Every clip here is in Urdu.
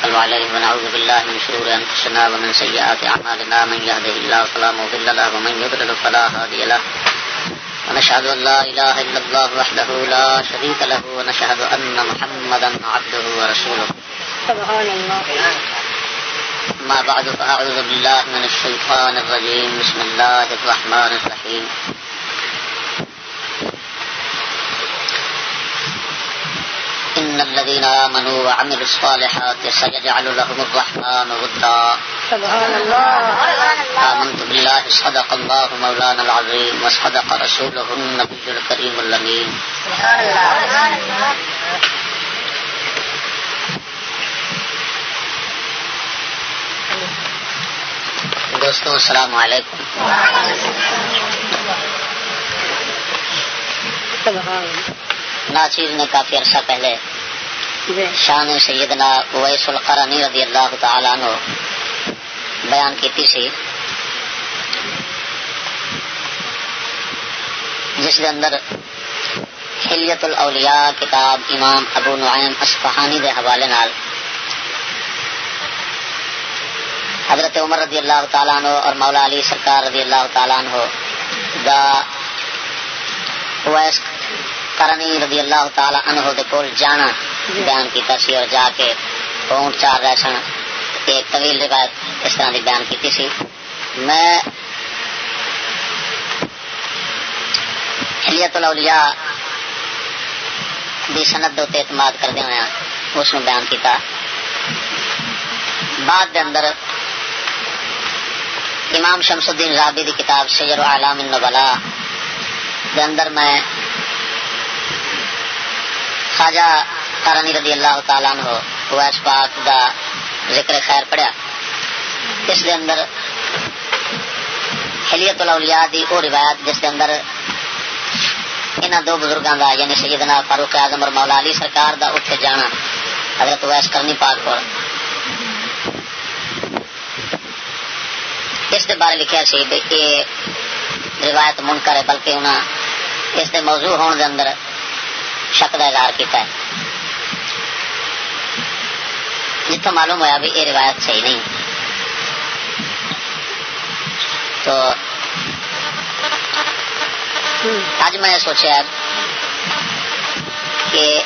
ونتوكل عليه ونعوذ بالله من شرور أنفسنا ومن سيئات أعمالنا من يهده الله فلا مضل له ومن يضلل فلا هادي له. ونشهد أن لا إله إلا الله وحده لا شريك له ونشهد أن محمدا عبده ورسوله. سبحان الله. ما بعد فأعوذ بالله من الشيطان الرجيم. بسم الله الرحمن الرحيم. الذين آمنوا وعملوا الصالحات سيجعل لهم الرحمن ودا. سبحان الله. آمنت بالله صدق الله مولانا العظيم وصدق رسوله النبي الكريم الأمين. سبحان الله. دوستو السلام علیکم. ناچیر نے کافی عرصہ پہلے جی۔ شان سیدنا اویس القرنی رضی اللہ تعالیٰ عنہ بیان کیتی سی۔ جس کے اندر حلیت الاولیاء کتاب امام ابو نعیم اصفہانی دے حوالے نال حضرت عمر رضی اللہ تعالیٰ عنہ اور مولا علی سرکار رضی اللہ تعالیٰ عنہ دا اویس کرنی رضی اللہ تعالیٰ عنہ دے کول جانا بیان کیتا سی اور جا کے اونٹ چار رہ سن ایک طویل روایت اس طرح دی بیان کیتی سی۔ میں حلیت الاولیاء دی سند دے اعتماد کردے ہوئے اس نے بیان کیتا۔ بعد دے اندر امام شمس الدین رابی دی کتاب سیر و علام النبلا دے اندر میں خواجہ قرانی رضی اللہ تعالیٰ عنہ ویس پاک دا ذکر خیر پڑھیا۔ اس دے اندر حلیت الاولیاء دی او روایت جس دے اندر انہاں دو بزرگاں دا یعنی سیدنا فاروق اعظم اور مولا علی سرکار دا اتھے جانا حضرت ویس کرنی پاک کو اس دے بارے لکھیا سی کہ یہ روایت منکر ہے، بلکہ انہاں اس دے موضوع ہون دے اندر شک کا اظہار کیتا ہے جتوں معلوم ہوا بھی یہ روایت صحیح نہیں۔ تو اج میں سوچا کہ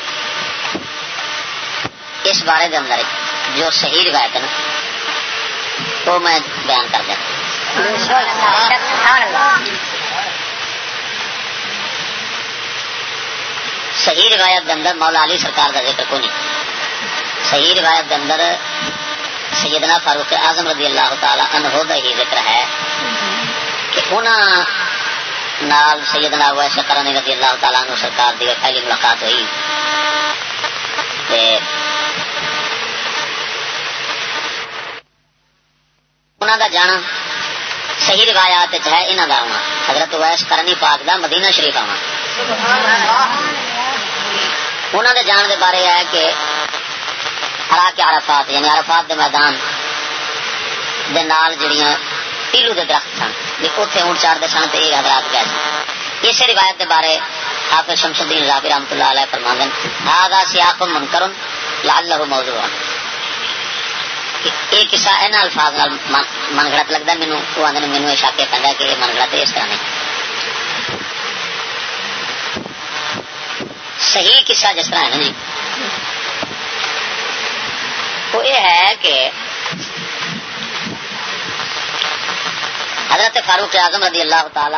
اس بارے دے اندر جو صحیح روایت ہے نا، وہ میں بیان کر دیں سبحان الله صحیح روایت اندر مولا علی سرکار کا ذکر کو نہیں۔ صحیح روایت اندر سیدنا فاروق اعظم رضی اللہ تعالی عنہ دا ہی ذکر ہے کہ انہاں نال سیدنا ویسے کرنے رضی اللہ تعالی عنہ سرکار دی پہلی ملاقات ہوئی۔ تے انہاں دا جانا صحیح روایات وچ ہے انہاں دا آنا حضرت ویس کرنی پاک دا مدینہ شریف آنا انہوں نے جان دے بارے ہے کہ ہرا کے عرفات یعنی عرفات دے میدان دے نال جڑیاں پیلو دے درخت سن اتنے اونٹ چار دے سن تے یہ حضرات گئے سن۔ اسی روایت دے بارے حافظ شمس الدین رابی رحمۃ اللہ علیہ فرماندن، ہاذا سیاق منکر لعلہ موضوع یہ قصہ انہاں الفاظ نال من گھڑت لگدا مینوں وہ آندے مینوں یہ شک پیندا کہ یہ من گھڑت اس طرح نہیں۔ صحیح قصہ جس طرح ہے نا جی؟ وہ یہ ہے کہ حضرت فاروق اعظم رضی اللہ تعالی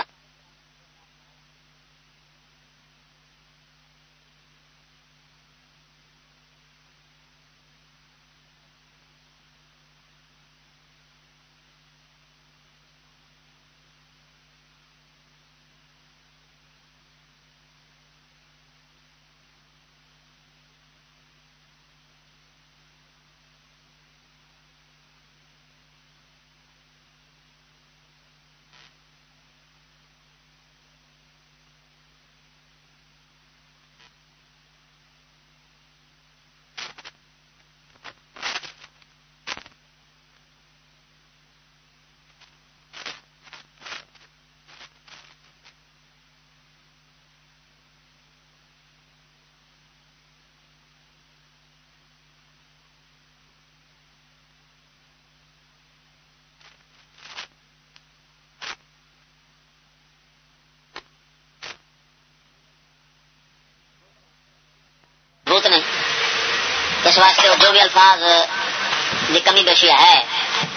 اس واسطے جو بھی الفاظ کی کمی بیشی ہے،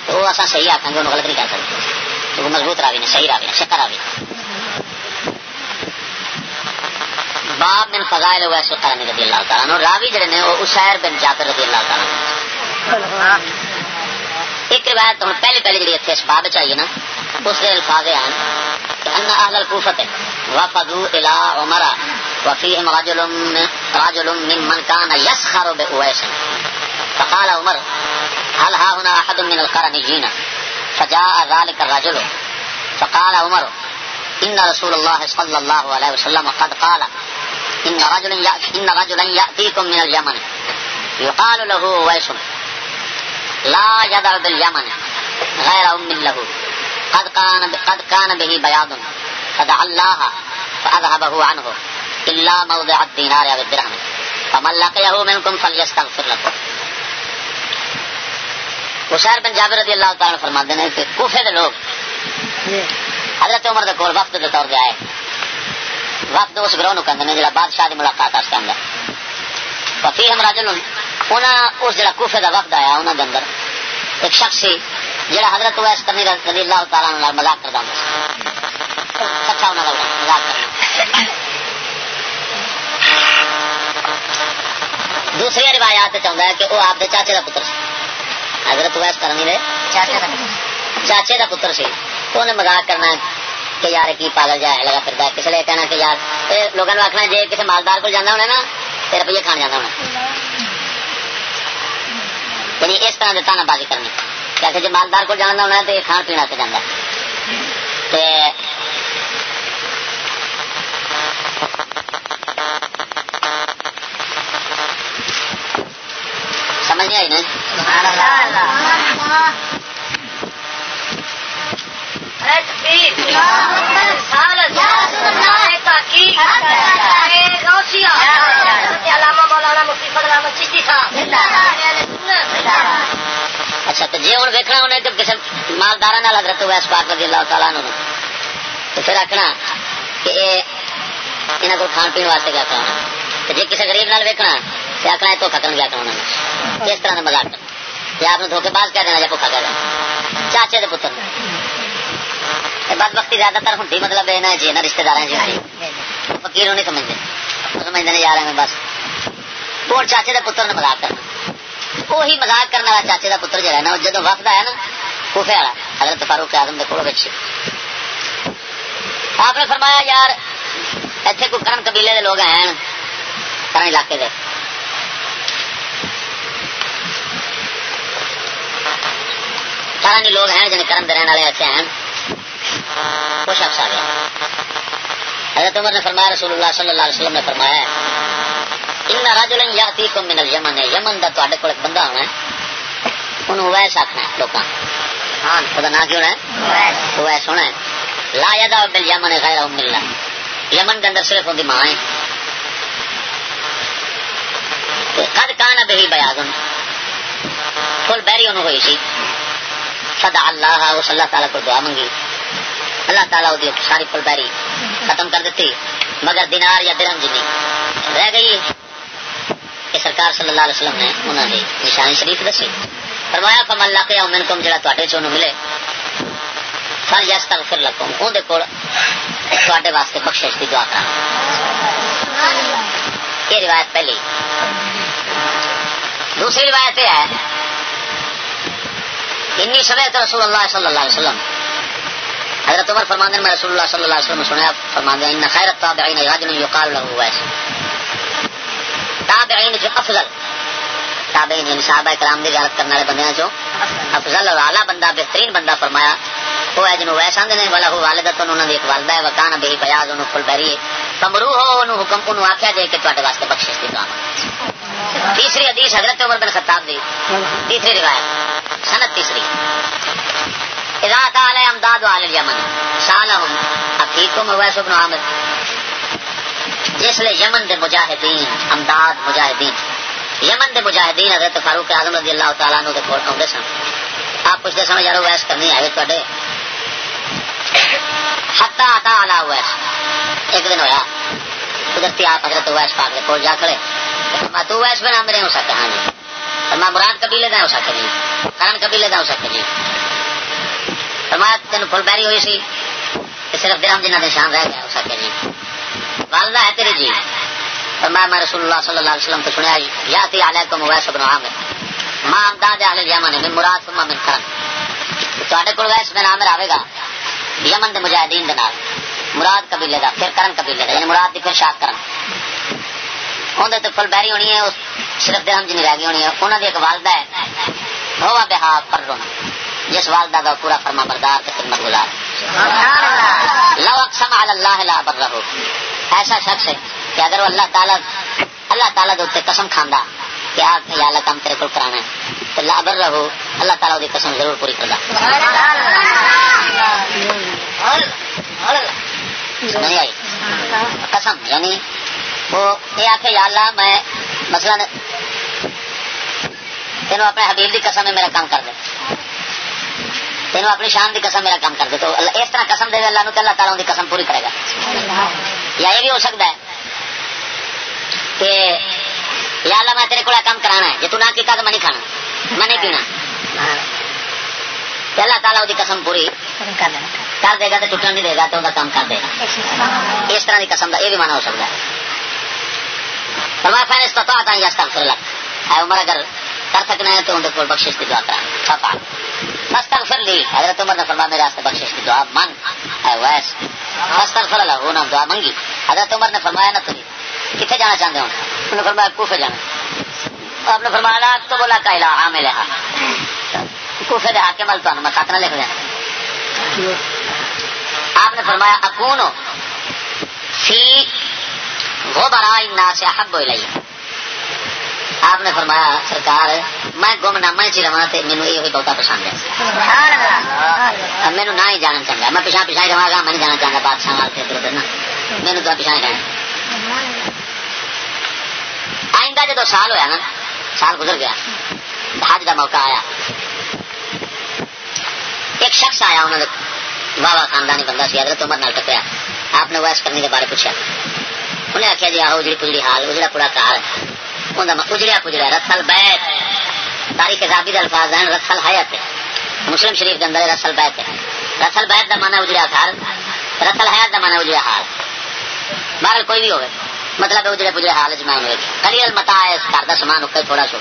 تو وہ اصل صحیح آخان گے غلط نہیں کہہ سکتے۔ کیونکہ مضبوط راوی نے، صحیح راوی نے، شکر راوی باب بن فضائل ویس القرنی رضی اللہ تعالیٰ عنہ۔ راوی جڑے نے، وہ اسیر بن جابر رضی اللہ تعالیٰ ایک روایت ہوں پہلی پہلی جڑی اتنے اس باب چاہیے نا، اس کے الفاظ ہیں کہ ان اہل الکوفت وفدوا الى عمر وفيهم رجل من رجل ممن كان يسخر بأويس فقال عمر، هل ها هنا احد من القرنيين؟ فجاء ذلك الرجل. فقال عمر ان رسول الله صلى الله عليه وسلم قد قال ان رجلا يأتي ان رجلا ياتيكم من اليمن. يقال له اويس لا يدع باليمن، غير ام له. قد كان قد كان به بياض. فدعا الله فاذهبه عنه. الا موضع الدينار او الدرهم. فمن لقيه منكم فليستغفر لكم وشہر بن جابر رضی اللہ تعالی عنہ فرماتے ہیں کہ کوفے دے لوگ، حضرت عمر دے کول وقت دے طور دے آئے۔ وقت اس گروہ نو کہندے نے جڑا بادشاہ دی ملاقات واسطے آندا وفیہم رجل، انہاں اس جڑا کوفے دا وقت آیا، انہاں دے اندر ایک شخص سی جڑا حضرت اویس کرنی رضی اللہ تعالی عنہ نال مذاق کردا ہوندا سچا اچھا، انہاں دا مذاق کرنا۔ دوسری روایات چاہتا ہے کہ وہ آپ کے چاچے کا پتر سی۔ حضرت ویس کرنی دے چاچے کا پتر سی۔ تو انہیں مزاق کرنا کہ یار کی پاگل جا لگا پھرتا ہے۔ کسی نے کہنا کہ یار لوگوں نے آخنا جی کسی مالدار کو جانا ہونا نا تو روپیے کھان جانا ہونا یعنی اس طرح سے تانا بازی کرنی۔ کہ جی مالدار کو جانا ہونا تو یہ کھان پینا سے جانا سمجھ نہیں آئی اچھا تو جی ہوں ویکنا انہیں کسی مالدار حضرت ویس پاک رضی اللہ تعالیٰ نے تو پھر آخنا کہ یہاں کو کھان پی واسطے کیا کرنا تو جی کسی غریب نال ویکنا تو آخنا تو ختم کیا کرنا کس طرح کا مزاق کرنا یا آپ نے دھوکے باز کہہ دینا یا بھوکا کہہ دینا؟ چاچے کے پتر۔ بد وقتی زیادہ تر ہوتی مطلب یہ جی نا رشتے دار جی فکیر نہیں سمجھتے۔ سمجھتے نہیں یار بس۔ وہ چاچے کے پتر نے مزاق کرنا۔ وہی مزاق کرنے والا چاچے کا پتر جہاں نا جدو وقت آیا نا کوفے والا حضرت فاروق آدم کے کولو بچے آپ نے فرمایا یار اتنے کوئی کرن قبیلے کے لوگ ہیں کرن علاقے کے کرن لوگ ہیں جن کرن رہنے والے ایسے ہیں وہ شخص آ گیا حضرت عمر نے فرمایا رسول اللہ صلی اللہ علیہ وسلم نے فرمایا ان راجل یاتیکم من الیمن یمن دا تواڈے کول بندہ ہونا ہے انہوں ویس ہے ہاں۔ خدا نام کیوں ہے؟ ویس۔ ہونا ہے۔ لا یدا بالیمن غیر اللہ۔ یمن دے اندر صرف ہوندی ماں ہے قد کان بہی بیاضن۔ فل بیری انہوں ہوئی سی۔ فدع اللہ اس اللہ تعالیٰ کو دعا منگی اللہ تعالیٰ وہ ساری فل ختم کر دیتی، مگر دینار یا درہم جنی۔ رہ گئی۔ کہ سرکار صلی اللہ علیہ وسلم نے انہوں نے نشانی شریف دسی۔ فرمایا فم اللہ کے من کم جڑا تے چونوں ملے فل یس تک پھر لکم اندر کول تے واسطے بخشش کی دعا کرا یہ روایت پہلی۔ دوسری روایت یہ ہے انی سمے تو رسول اللہ صلی اللہ علیہ وسلم۔ حضرت عمر فرماندے میں رسول اللہ صلی اللہ علیہ وسلم سنیا، فرماندے ان خیر التابعین رجل یقال له ویس تابعین جو افضل۔ تابعین یعنی صحابہ کرام دی زیارت کرنے والے بندیاں چوں افضل اور اعلی بندہ، بہترین بندہ فرمایا، وہ ہے جنوں ویس آندے نے والا ہو والدتن انہاں دی ایک والدہ ہے، وکان بہی بیاض انہوں فل بری تمرو ہو انہوں حکم، انہوں آکھیا جائے کہ تواڈے واسطے بخشش دی دعا تیسری حدیث حضرت عمر بن خطاب دی۔ تیسری روایت۔ سند تیسری۔ اذا تعالی امداد آل الیمن سالہم حقیقم ویس ابن عامر۔ جس لیے یمن دے مجاہدین، امداد مجاہدین۔ یمن دے مجاہدین حضرت فاروق اعظم رضی اللہ تعالیٰ عنہ کے کول آؤندے سن۔ آپ پوچھتے سن، یارو ویس کرنی آئے تواڈے؟ حتا عطا علی ویس ایک دن ہویا قدرتی آپ حضرت ویس پاک کے کول جا کھڑے۔ میں تو ویس بنا میرے ہو سکتا ہاں جی۔ فرمایا، مراد قبیلے کا ہو سکے جی۔ کرن قبیلے کا ہو سکے جی۔ فرمایا تین فل بیری ہوئی سی۔ صرف درہم جنہ دے شان رہ گیا ہو سکے جی۔ والدہ ہے تیری جی۔ فرمایا، میں رسول اللہ صلی اللہ علیہ وسلم تو سنیا جی۔ یا تی علیکم ویس بن عامر۔ ماں امداد اہل یمن من مراد ثم من کرن تو تے کول ویس بن عامر آئے گا۔ یمن دے مجاہدین دے نال مراد قبیلے دا پھر کرن قبیلے دا یعنی مراد دی پھر شاہ کرن۔ اندر تو فل بیری ہونی ہے صرف درہم جنی رہ گئی ہونی ہے انہوں دی ایک والدہ ہے۔ ہوا بہا پر رونا۔ جس والدہ کا پورا فرما بردار تو خدمت گزار۔ لو اقسم علی اللہ لا بر رہو ایسا شخص ہے کہ اگر وہ اللہ تعالیٰ اللہ تعالیٰ دے قسم کھانا کہ آ یا اللہ کام تیرے کو کرانا ہے۔ تو لا بر رہو، اللہ تعالیٰ قسم ضرور پوری کر نہیں آئی؟ قسم یعنی وہ یہ آخ یا اللہ میں مثلا تینوں اپنے حبیب کی قسم میں میرا کام کر دے۔ تینوں اپنی شان کی قسم میرا کام کر دے۔ تو اس طرح قسم دے گا اللہ تو اللہ تعالیٰ کی قسم پوری کرے گا۔ یا یہ بھی ہو سکتا ہے کہ یا اللہ میں تیرے کو کام کرانا ہے۔ جی تو نہ کیتا تو میں نہیں کھانا۔ میں نہیں پینا۔ اللہ تعالیٰ وہ قسم پوری۔ کر دے گا تو ٹوٹن نہیں دے گا تو کام کر دے گا۔ اس طرح کی قسم کا یہ بھی مانا ہو سکتا ہے۔ فرمایا فین استطاعت ان یستغفر لك۔ اے عمر اگر کر سکنا ہے تو ان کو بخشش کی دعا کرا۔ فقال فاستغفر لی۔ حضرت عمر نے فرمایا، میرے واسطے بخشش کی دعا مانگ۔ اے ویس۔ فاستغفر له انہوں نے دعا مانگی۔ حضرت عمر نے فرمایا، نہ تجھے۔ کتنے جانا چاہتے ہو؟ انہوں نے فرمایا، کوفے جانا۔ آپ نے فرمایا تو بولا کا الہ عامل ہے کوفے دے حاکم ال تو میں خط لکھ دینا آپ نے فرمایا اکون فی غبراء الناس احب الیہ۔ آپ نے فرمایا سرکار میں گم میں چی رہا مینو یہ بہت پسند ہے مینو نہ ہی جانا چاہتا میں پیچھا پیچھا ہی رہا گا میں جانا چاہتا بادشاہ ادھر ادھر نا مینو تو پیچھا ہی رہنا آئندہ جدو سال ہویا نا سال گزر گیا حج کا موقع آیا۔ ایک شخص آیا انہوں نے بابا خاندانی بندہ سی حضرت عمر نال ٹکریا۔ آپ نے ویس کرنے کے بارے پوچھا انہیں آخیا جی آہو جی پجڑی حال اجڑا پورا کار اجڑیا پجڑیا رسل بیت تاریخ زابی الفاظ ہیں رسل حیت مسلم شریف کے اندر رسل بیت ہے رسل بیت کا مانا اجڑیا کار رسل حیات کا مانا اجڑیا حال بہرحال کوئی بھی ہوگا مطلب اجڑے پجڑے حال جمان ہوئے کلی المتا ہے اس کار کا سامان اکا تھوڑا سو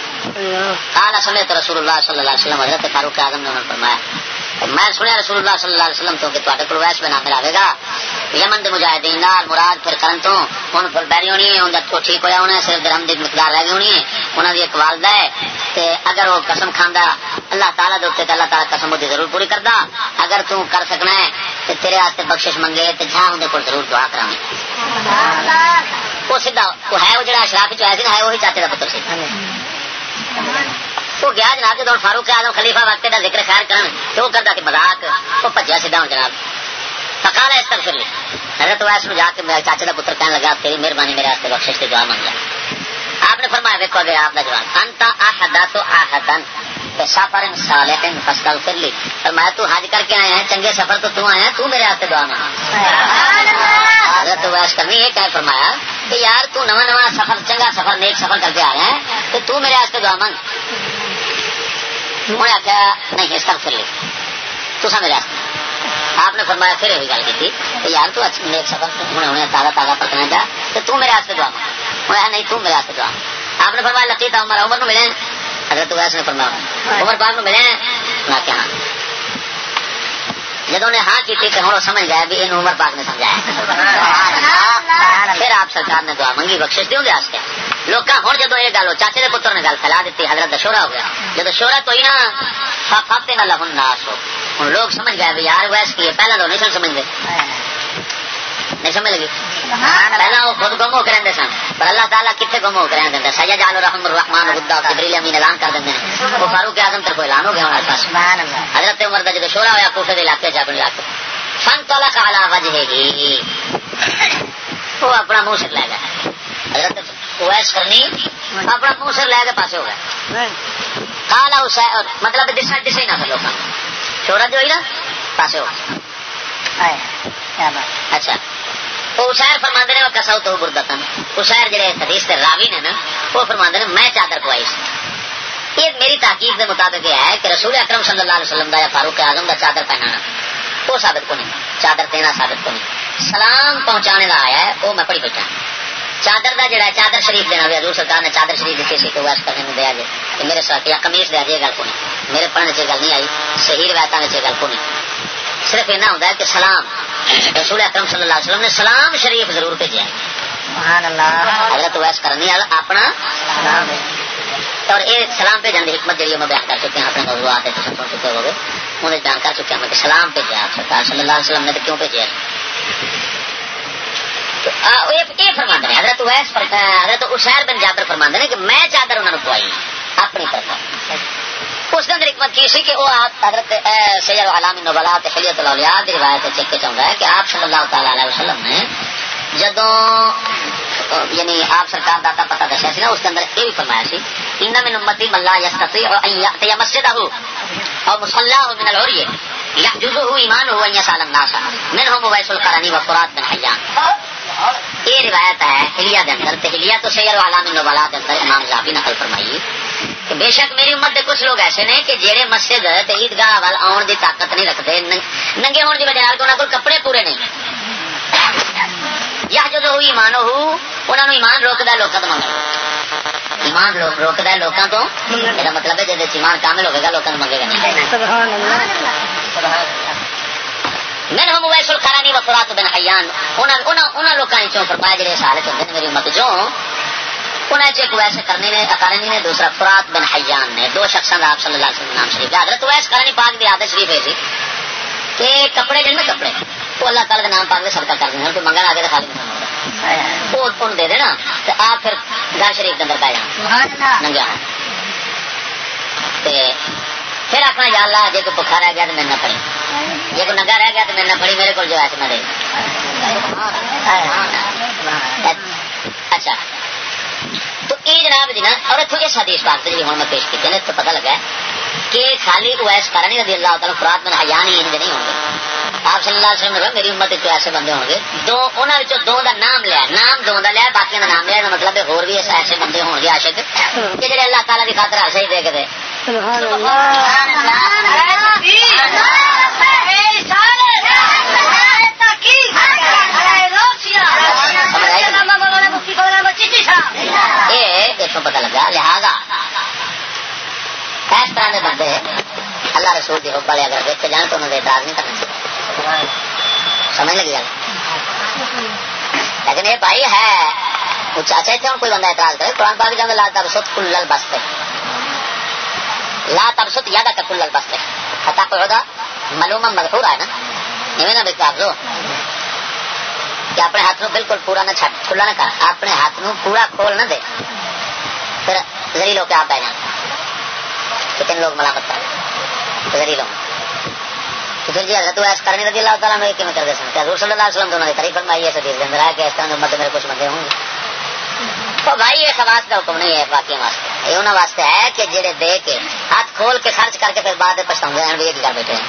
کالا سمیت رسول اللہ صلی اللہ علیہ وسلم حضرت فاروق اعظم نے انہوں نے فرمایا میں سنیا رسول اللہ صلی اللہ علیہ وسلم تو کہ تے کو ویس بنا ملا گا۔ یمن دے مجاہدین نال مراد پھر کرن تو ہن پھر بیری ہونی ہے اوندا تو ٹھیک ہویا ہونا ہے، صرف درہم دی مقدار رہ گئی ہونی ہے۔ انہاں دی ایک والدہ ہے۔ تے اگر وہ قسم کھاندا، اللہ تعالی دے اوتے اللہ تعالی قسم دی ضرور پوری کردا۔ اگر تو کر سکنا ہے، تے تیرے واسطے بخشش منگے، تے جا اون دے کول ضرور دعا کراویں وہ سیدھا، وہ ہے، وہ جڑا اشراف وچ آیا سی ہے، وہی چاچے دا پتر سی۔ وہ گیا جناب جدو فاروق آزم خلیفہ وقت کا ذکر خیر کرن، تو وہ کرتا کہ مذاق، وہ بھجیا سیدھا ہوں جناب۔ فقال اس طرف لی حضرت ویس میں جا کے میرے چاچے کا پتر کہنے لگا، تیری مہربانی میرے واسطے بخشش کی دعا مانگ آپ نے فرمایا دیکھو اگر آپ کا جواب انتا آحدا تو آحدن سفر صالح فاستغفر لی فرمایا تو حج کر کے آئے ہیں چنگے سفر تو تو آئے ہیں تو میرے واسطے دعا مانگ۔ حضرت ویس کرنی یہ کہ فرمایا کہ یار تو نواں نواں سفر چنگا سفر نیک سفر کر کے آ رہا ہے تو تو میرے واسطے دعا مانگ۔ انہیں آخیا نہیں اس طرف لے تو میرے آپ نے فرمایا، پھر یہ گل کی کہ یار تو اچھی نیک سفر ہوں ہوں تازہ تازہ پکنا جا، تو تو میرے واسطے دعا انہیں نہیں، تو میرے واسطے دعا آپ نے فرمایا لکی تھا عمر عمر ملے حضرت ویس نے فرمایا، عمر پاک نو ملے میں کیا ہاں۔ جب نے ہاں کی تھی کہ ہم سمجھ گیا بھی ان عمر پاک نے سمجھایا۔ پھر آپ سرکار نے دعا منگی بخش دوں گے آج لوگ ہوں جدو یہ گل چاچے کے پتر نے گل پھیلا دیتی حضرت دشورا ہو گیا۔ جب شورا تو ہی نا فاپتے نہ لہن ناس ہو۔ ہوں لوگ سمجھ گئے بھی یار ویس کی پہلے تو نہیں سن سمجھتے نہیں سمجھ لگی؟ پہلا وہ خود گم ہو کے رہتے سن پر اللہ تعالیٰ کتنے گم ہو کے رہتے ہیں سید جال رحم الرحمان گدا جبریل امین اعلان کر دیں وہ فاروق اعظم تک اعلان ہو گیا پاس حضرت عمر کا جب شورا ہوا کوفے کے علاقے جا علاقے فن تولا کا آلہ وجہ گی وہ اپنا منہ سے لے گیا حضرت ویس کرنی اپنا منہ سے لے کے پاسے ہو گیا کالا اس مطلب دسا دسے نہ لوگ شورا جو ہوئی نا پاسے ہو اچھا۔ وہ اشیر فرما نے، وہ کساؤ تو بردتن اشیر جڑے حدیث کے راوی نے نا، وہ فرما نے، میں چادر پوائی سی۔ یہ میری تحقیق کے مطابق یہ ہے کہ رسول اکرم صلی اللہ علیہ وسلم دا یا فاروق اعظم دا چادر پہنانا، وہ ثابت کو نہیں، چادر دینا ثابت کو نہیں۔ سلام پہنچانے کا آیا ہے، وہ میں پڑھی بیٹھا۔ چادر دا جڑا چادر شریف دینا بھی حضور سرکار نے چادر شریف دیتی سی کہ ویس کرنے میں دیا جائے کہ میرے ساتھ، یا کمیش دیا جائے گل کو نہیں۔ میرے پڑھنے سے گل نہیں آئی، صحیح روایتوں میں گل کو نہیں۔ صرف اتنا ہوتا ہے کہ سلام رسول اکرم صلی اللہ علیہ وسلم نے سلام شریف ضرور بھیجا حضرت ویس کرنی اپنا اور یہ سلام بھیجن کی حکمت جی میں بیان کر چکے ہیں اپنے موضوعات سن چکے ہوگے انہیں بیان کر چکے ہیں کہ سلام بھیجا آپ سرکار صلی اللہ علیہ وسلم نے تو کیوں بھیجا یہ فرماند نے حضرت ویس حضرت اشیر بن جابر فرماند نے کہ میں چادر انہوں نے پوائی اپنی طرف۔ اس کے اندر حکمت کی سی کہ وہ آپ حضرت سید علام نبلا خلیت الاولیاء دی روایت چیک کے چاہتا ہے کہ آپ صلی اللہ تعالی علیہ وسلم نے جدوں یعنی آپ سرکار داتا پتا دسیا سی نا، اس کے اندر یہ بھی فرمایا سی ان من امتی من لا یستطیع ان یاتی مسجدہ او مصلاہ من العریہ یحجزه ایمانه ان یسال الناس منهم ویس القرنی و فرات بن حیان. یہ روایت ہے ہلیہ کے اندر تے ہلیہ تو سیر علام النبلاء کے اندر امام زابی نقل فرمائی۔ کہ بے شک میری امت دے کچھ لوگ ایسے نے کہ جہے مسجد عیدگاہ وال آن دی طاقت نہیں رکھتے ننگ- ننگے ہون دی وجہ کول کپڑے پورے نہیں یا جو تو ایمان ہو انہوں ایمان روکتا لوگوں تو منگل ایمان رو- روکتا لوگوں تو یہ مطلب ہے جب ایمان کامل ہوگا لوگوں کو منگے گا۔ میں ہم ویسے کرانی و فرات بن حیان. انہوں لوگوں چوں فرمایا جڑے سال چلتے ہیں میری امت چوں انہیں چ ایک کرنی نے کرنی نے دوسرا فرات بن حیان نے. دو شخصوں کا آپ صلی اللہ علیہ وسلم نام شریف حضرت ویس کرنی پاک دی عادت شریف ہے سی کہ کپڑے جن میں کپڑے وہ اللہ تعالی کے نام پاک میں صدقہ کر دیں کوئی منگن آ تو خالی وہ ان دے دینا تو آپ پھر گھر شریف کے اندر پہ جانا تے پھر آخنا، یا اللہ جی کوئی بخار رہ گیا تو میرے نہ پڑی جی کوئی ننگا رہ گیا تو میرے نہ پڑی میرے کو جو ہے میں دے اچھا۔ تو یہ جناب جی نا، اور اتوں اس حدیث پاک سے جی ہوں میں پیش کی نا تو پتہ لگا کہ خالی اویس کرنی رضی اللہ تعالیٰ فرات میں حیان ہی نہیں ہوں گے۔ آپ صلی اللہ علیہ وسلم نے میری امت تو ایسے بندے ہوں گے۔ دو انہوں نے دو دا نام لیا نام دو دا لیا باقی دا نام لیا مطلب ہے، اور بھی ایسے بندے ہوں گے، عاشق۔ کہ جڑے اللہ تعالیٰ کی خاطر ہر صحیح دے کے دے۔ سبحان یہ اتوں پتہ لگا لہذا اس طرح کے بندے اللہ رسول کی حب والے اگر دیکھتے جان تو انہوں نے اعتراض نہیں کرنا سمجھ لگی گل لیکن یہ بھائی ہے۔ کچھ اچھا اتنے کوئی بندہ اعتراض کرے قرآن پاک جانے لال لا تبسط کل البستے لا تبسط یادا کا کل البستے حتا قعدا معلوم مغفور ہے نا ایویں نہ دیکھ آپ کہ اپنے ہاتھ نو بالکل پورا نہ چھٹ کھلا نہ کر۔ اپنے ہاتھ نو پورا کھول نہ دے۔ پھر زریل ہو کے آپ بہ جان کتنے لوگ ملامت کر؟ زریل ہو تو پھر جی حضرت ویس کرنے رضی اللہ تعالیٰ میں کیوں کر دے سکتے حضور صلی اللہ علیہ وسلم دونوں نے تعریف فرمائی ہے؟ حدیث کے اندر ہے کہ اس طرح امت میرے کچھ بندے ہوں گے۔ تو بھائی یہ خواص کا حکم نہیں ہے باقی واسطے یہ انہوں واسطے ہے کہ جڑے دے کے ہاتھ کھول کے خرچ کر کے پھر بعد پچھتا ہیں بھی کر بیٹھے ہیں۔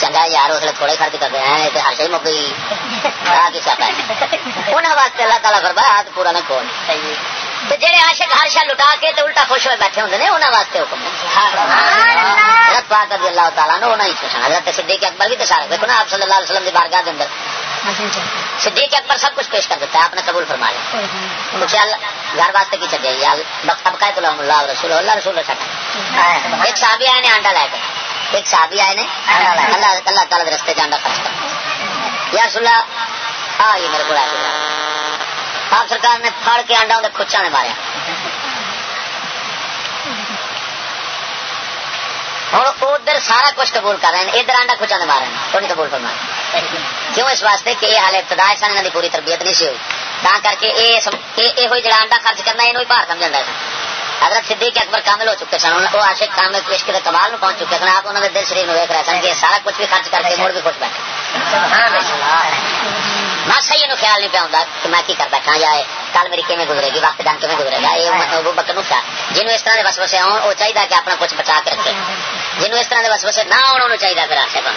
چنگا یار، اس لیے تھوڑے خرچ کرتے ہیں ہر شہر مک گئی۔ آ کی سیاپا ہے۔ انہوں واسطے اللہ تعالیٰ فرمایا، ہاتھ پورا نہ کھول۔ جہے عاشق ہر شا لٹا کے تو الٹا خوش ہوئے بیٹھے ہوتے ہیں انہوں واسطے حکم حضرت پاک رضی اللہ تعالیٰ نے انہیں ہی پوچھنا حضرت صدیق اکبر بھی تو سارے دیکھو نا آپ صلی اللہ علیہ وسلم کی بارگاہ کے اندر۔ صدیق اکبر سب کچھ پیش کر دیتا ہے آپ نے قبول فرما لیا۔ اللہ گھر واسطے کی یار اب کا تو اللہ رسول اللہ رسول چھٹا ایک صحابی آئے نے آنڈا لے کے۔ ایک صحابی آئے نے اللہ اللہ تعالیٰ رستے جانڈا خرچ کر۔ یا رسول اللہ ہاں یہ میرے کو آپ سرکار نے پھڑ کے آنڈا اندر کچا نے ماریا ہوں ادھر سارا کچھ قبول کر رہے ہیں، ادھر آنڈا کچا نے مار رہے ہیں۔ تو نہیں قبول فرما کیوں اس واسطے کہ یہ حال ابتدا سن پوری تربیت نہیں سی ہوئی؟ تا کر کے یہ جڑا آنڈا خرچ کرنا، یہ بھار سمجھا حضرت صدیق اکبر کامل ہو چکے سن وہ عاشق کامل عشق کے کمال میں پہنچ چکے سن۔ آپ انہوں نے دل شریف میں دیکھ رہے سن کہ سارا کچھ بھی خرچ کر کے مڑ بھی خوش بیٹھے۔ ماسا یہ خیال نہیں پہ ہوتا کہ میں کی کر بیٹھا یا کل میری کیون گزرے گی وقت جان کیون گزرے گا؟ یہ بکر نو کیا جنوب اس طرح کے بس بسے آن وہ چاہیے کہ اپنا کچھ بچا کے رکھے۔ جنوب اس طرح کے بس بسے نہ آن انہوں چاہیے پھر آشے بن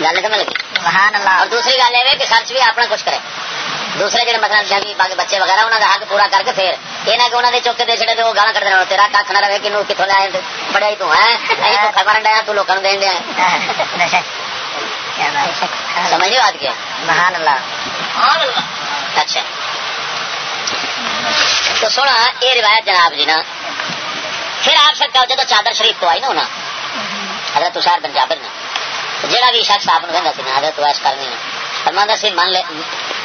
گل سمجھ لگی؟ سبحان اللہ۔ اور دوسری گل یہ کہ خرچ بھی اپنا کچھ کرے۔ دوسرے جڑے مثلا باقی بچے وغیرہ انہوں کا حق پورا کر کے پھر یہ نہ کہ انہوں نے چوک کے دے چڑے تو وہ گالا کر دینا تیرا کھ نہ رہے کہ کتوں لے بڑا ہی تو ہے تو خبر ڈایا تو لوگوں دین دیا سمجھ نہیں بات کیا؟ سبحان اللہ۔ اچھا۔ تو سونا یہ روایت جناب جی نا پھر آپ سرکار جب چادر شریف تو آئی نا ہونا؟ حضرت تشار بن جابر نے جہاں بھی شخص آپ نے کہنا سی نا حضرت ویس کرنی ہے فرمانا سی، من لے،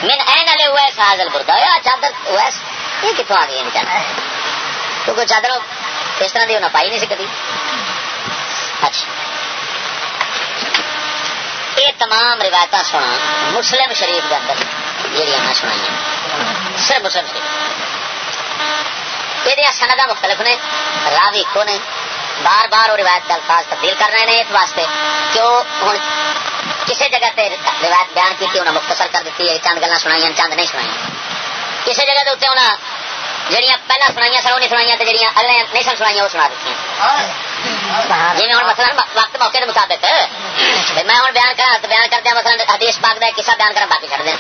من این لے ویس حاضر بردا یا چادر ویس یہ کتوں آ گئی ہے چادر کیونکہ چادر اس طرح کی انہیں پائی نہیں سی کبھی اچھا۔ یہ تمام روایت سنا مسلم شریف کے اندر جہاں میں سنائی صرف مسلم شریف۔ یہ سندا مختلف نے، راوی کو نے بار بار وہ روایت کے الفاظ تبدیل کر رہے ہیں اس واسطے کہ وہ ہوں کسی جگہ تے روایت بیان کی انہیں مختصر کر دیتی ہے چند گلا سنائی چند نہیں سنائی کسی جگہ کے اتنے انہیں جہاں پہلے سنائی سن وہ نہیں سنائی جہاں اگلے نہیں سن سنائی وہ سنا دیتی جی ہوں مثلا وقت موقع کے مطابق میں ہوں بیان تو بیان کردیا مثلا حدیث پاک کا قصہ بیان کرا باقی چڑھ دیں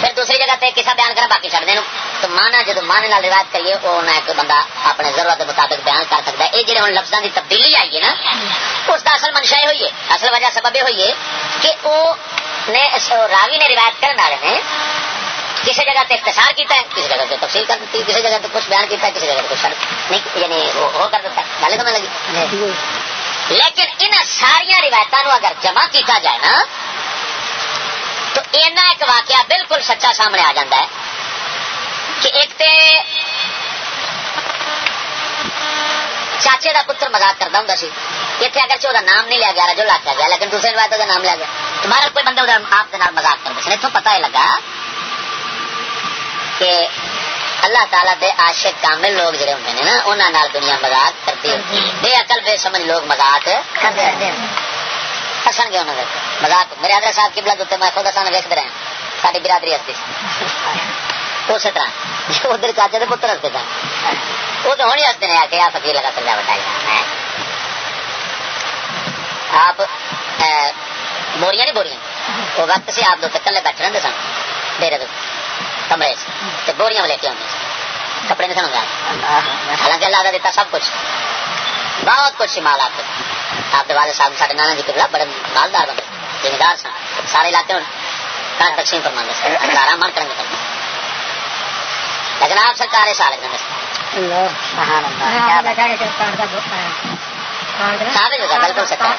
پھر دوسری جگہ تے قصہ بیان کرا باقی چڑھ دیں تو مانا جب مانے نال روایت کریے وہ نہ ایک بندہ اپنے ضرورت کے مطابق بیان کر سکتا ہے۔ یہ جہاں ہوں لفظوں کی تبدیلی آئی ہے نا اس کا اصل منشا یہ ہوئی ہے اصل وجہ سبب یہ ہوئی ہے کہ وہ نے راوی نے روایت کرنے والے نے کسی جگہ تے اختصار کیتا ہے کسی جگہ تے تفصیل کر دیتی کسی جگہ تے کچھ بیان کیتا ہے کسی جگہ تے کچھ نہیں یعنی وہ کر دیتا ہے۔ گل سمجھ لگی لیکن ان ساریا روایتوں اگر جمع کیتا جائے نا تو اینا ایک واقعہ بالکل سچا سامنے آ جاتا ہے کہ ایک تے چاچے دا پتر مزاق کرتا ہوں سی۔ اتنے اگر وہ نام نہیں لیا گیا جو لاکھا گیا لیکن دوسرے روایت کا نام لیا گیا۔ تمہارا کوئی بندہ آپ کے مزاق کرتے سن اتوں پتا ہی لگا کہ اللہ تعالیٰ دے عاشق کامل لوگ جڑے ہوتے ہیں نا انہوں دنیا مزاق کرتی ہوتی بے عقل بے سمجھ لوگ مزاق ہسن گے انہوں نے مزاق میرے حضرت صاحب کی بلد میں خود ہسن ویکتے رہے ساری برادری ہستی۔ اسی طرح۔ ادھر چاچے کے پتر ہستے سن۔ وہ تو ہوں ہی ہستے ہیں۔ آ کے آ فکیر لگا سجا بٹائی آپ بوریاں نہیں بوریاں؟ وہ وقت سے آپ دو کلے بیٹھے رہتے سن۔ ڈیرے کمرے سے بوریاں میں لے کے آتے کپڑے نہیں سن حالانکہ اللہ کا دیتا سب کچھ۔ بہت کچھ مال آپ آپ والد صاحب سارے نانا جی کے بڑے مالدار بندے زمیندار سن۔ سارے علاقے میں تقسیم فرما ہزار من کریں گے لیکن آپ سرکار سال بالکل سکتا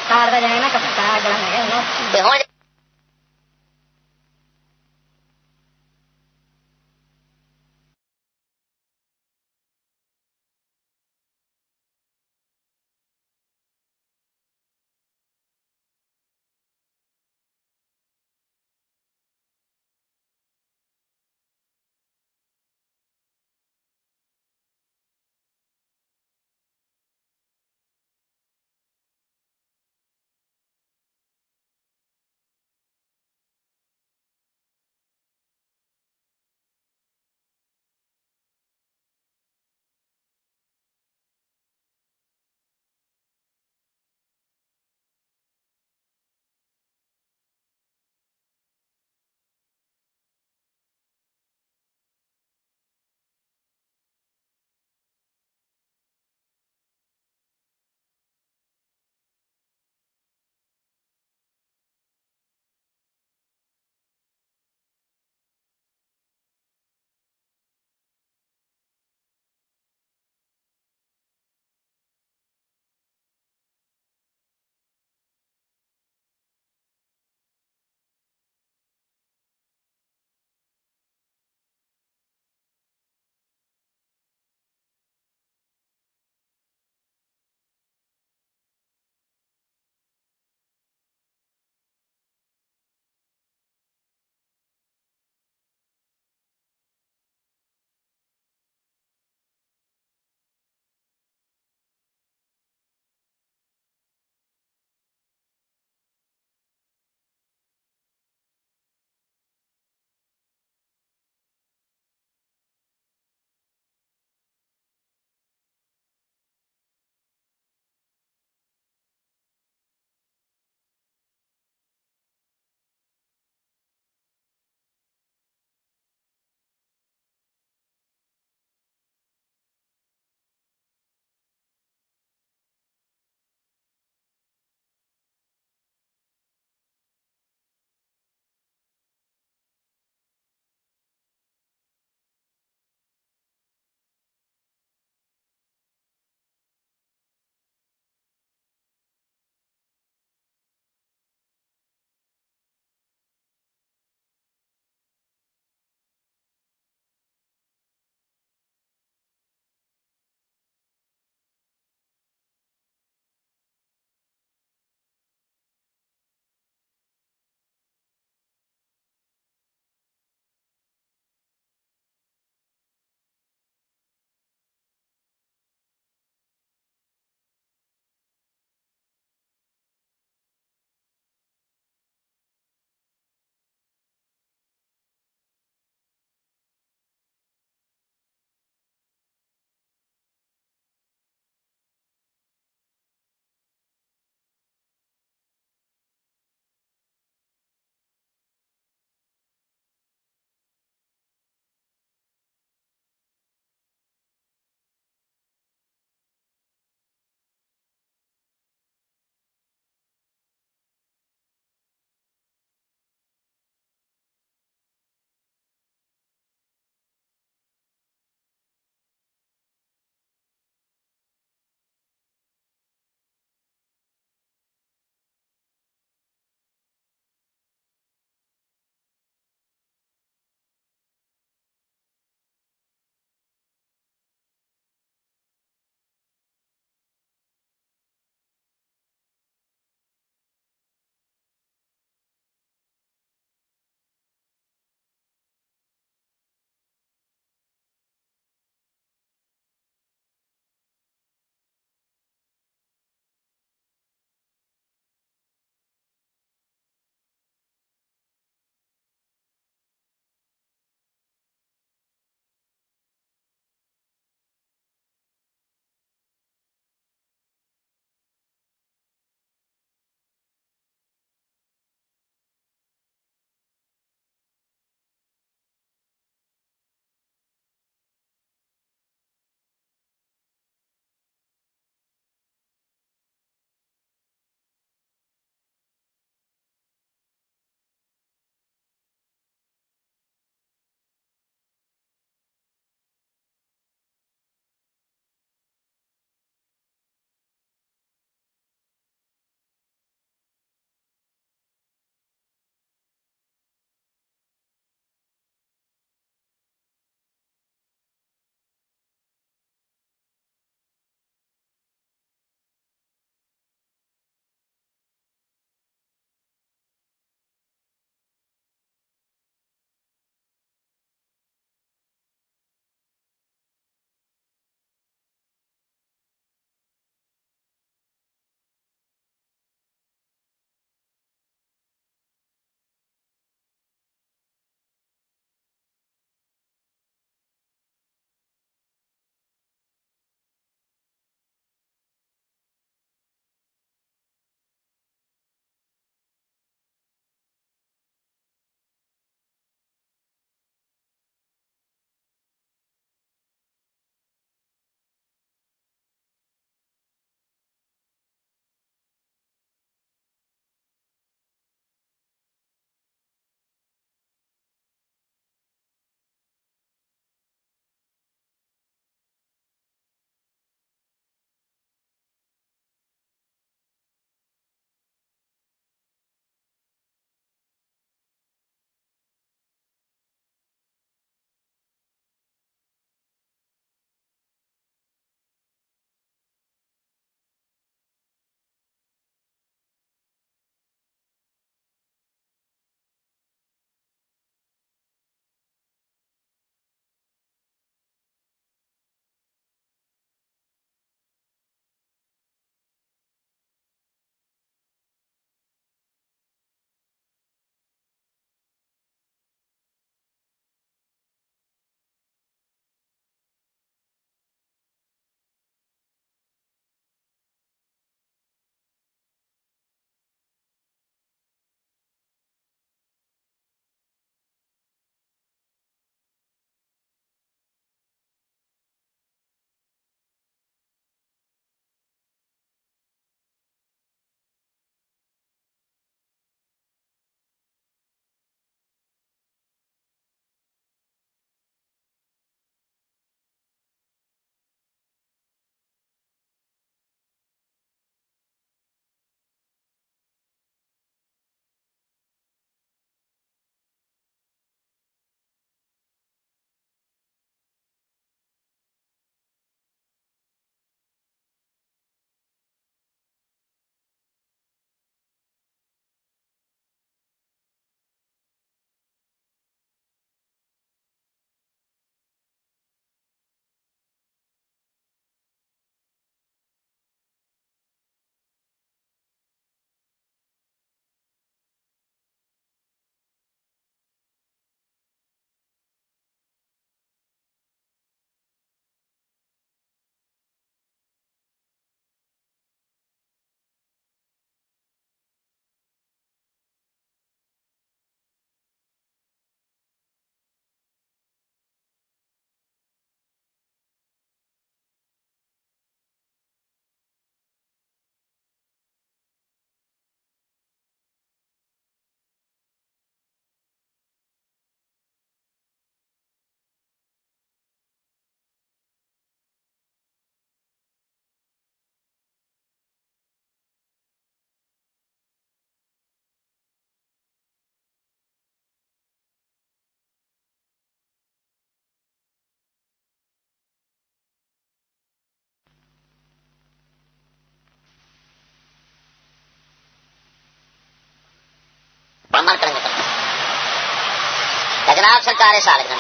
جناب سرکار سال ہوگا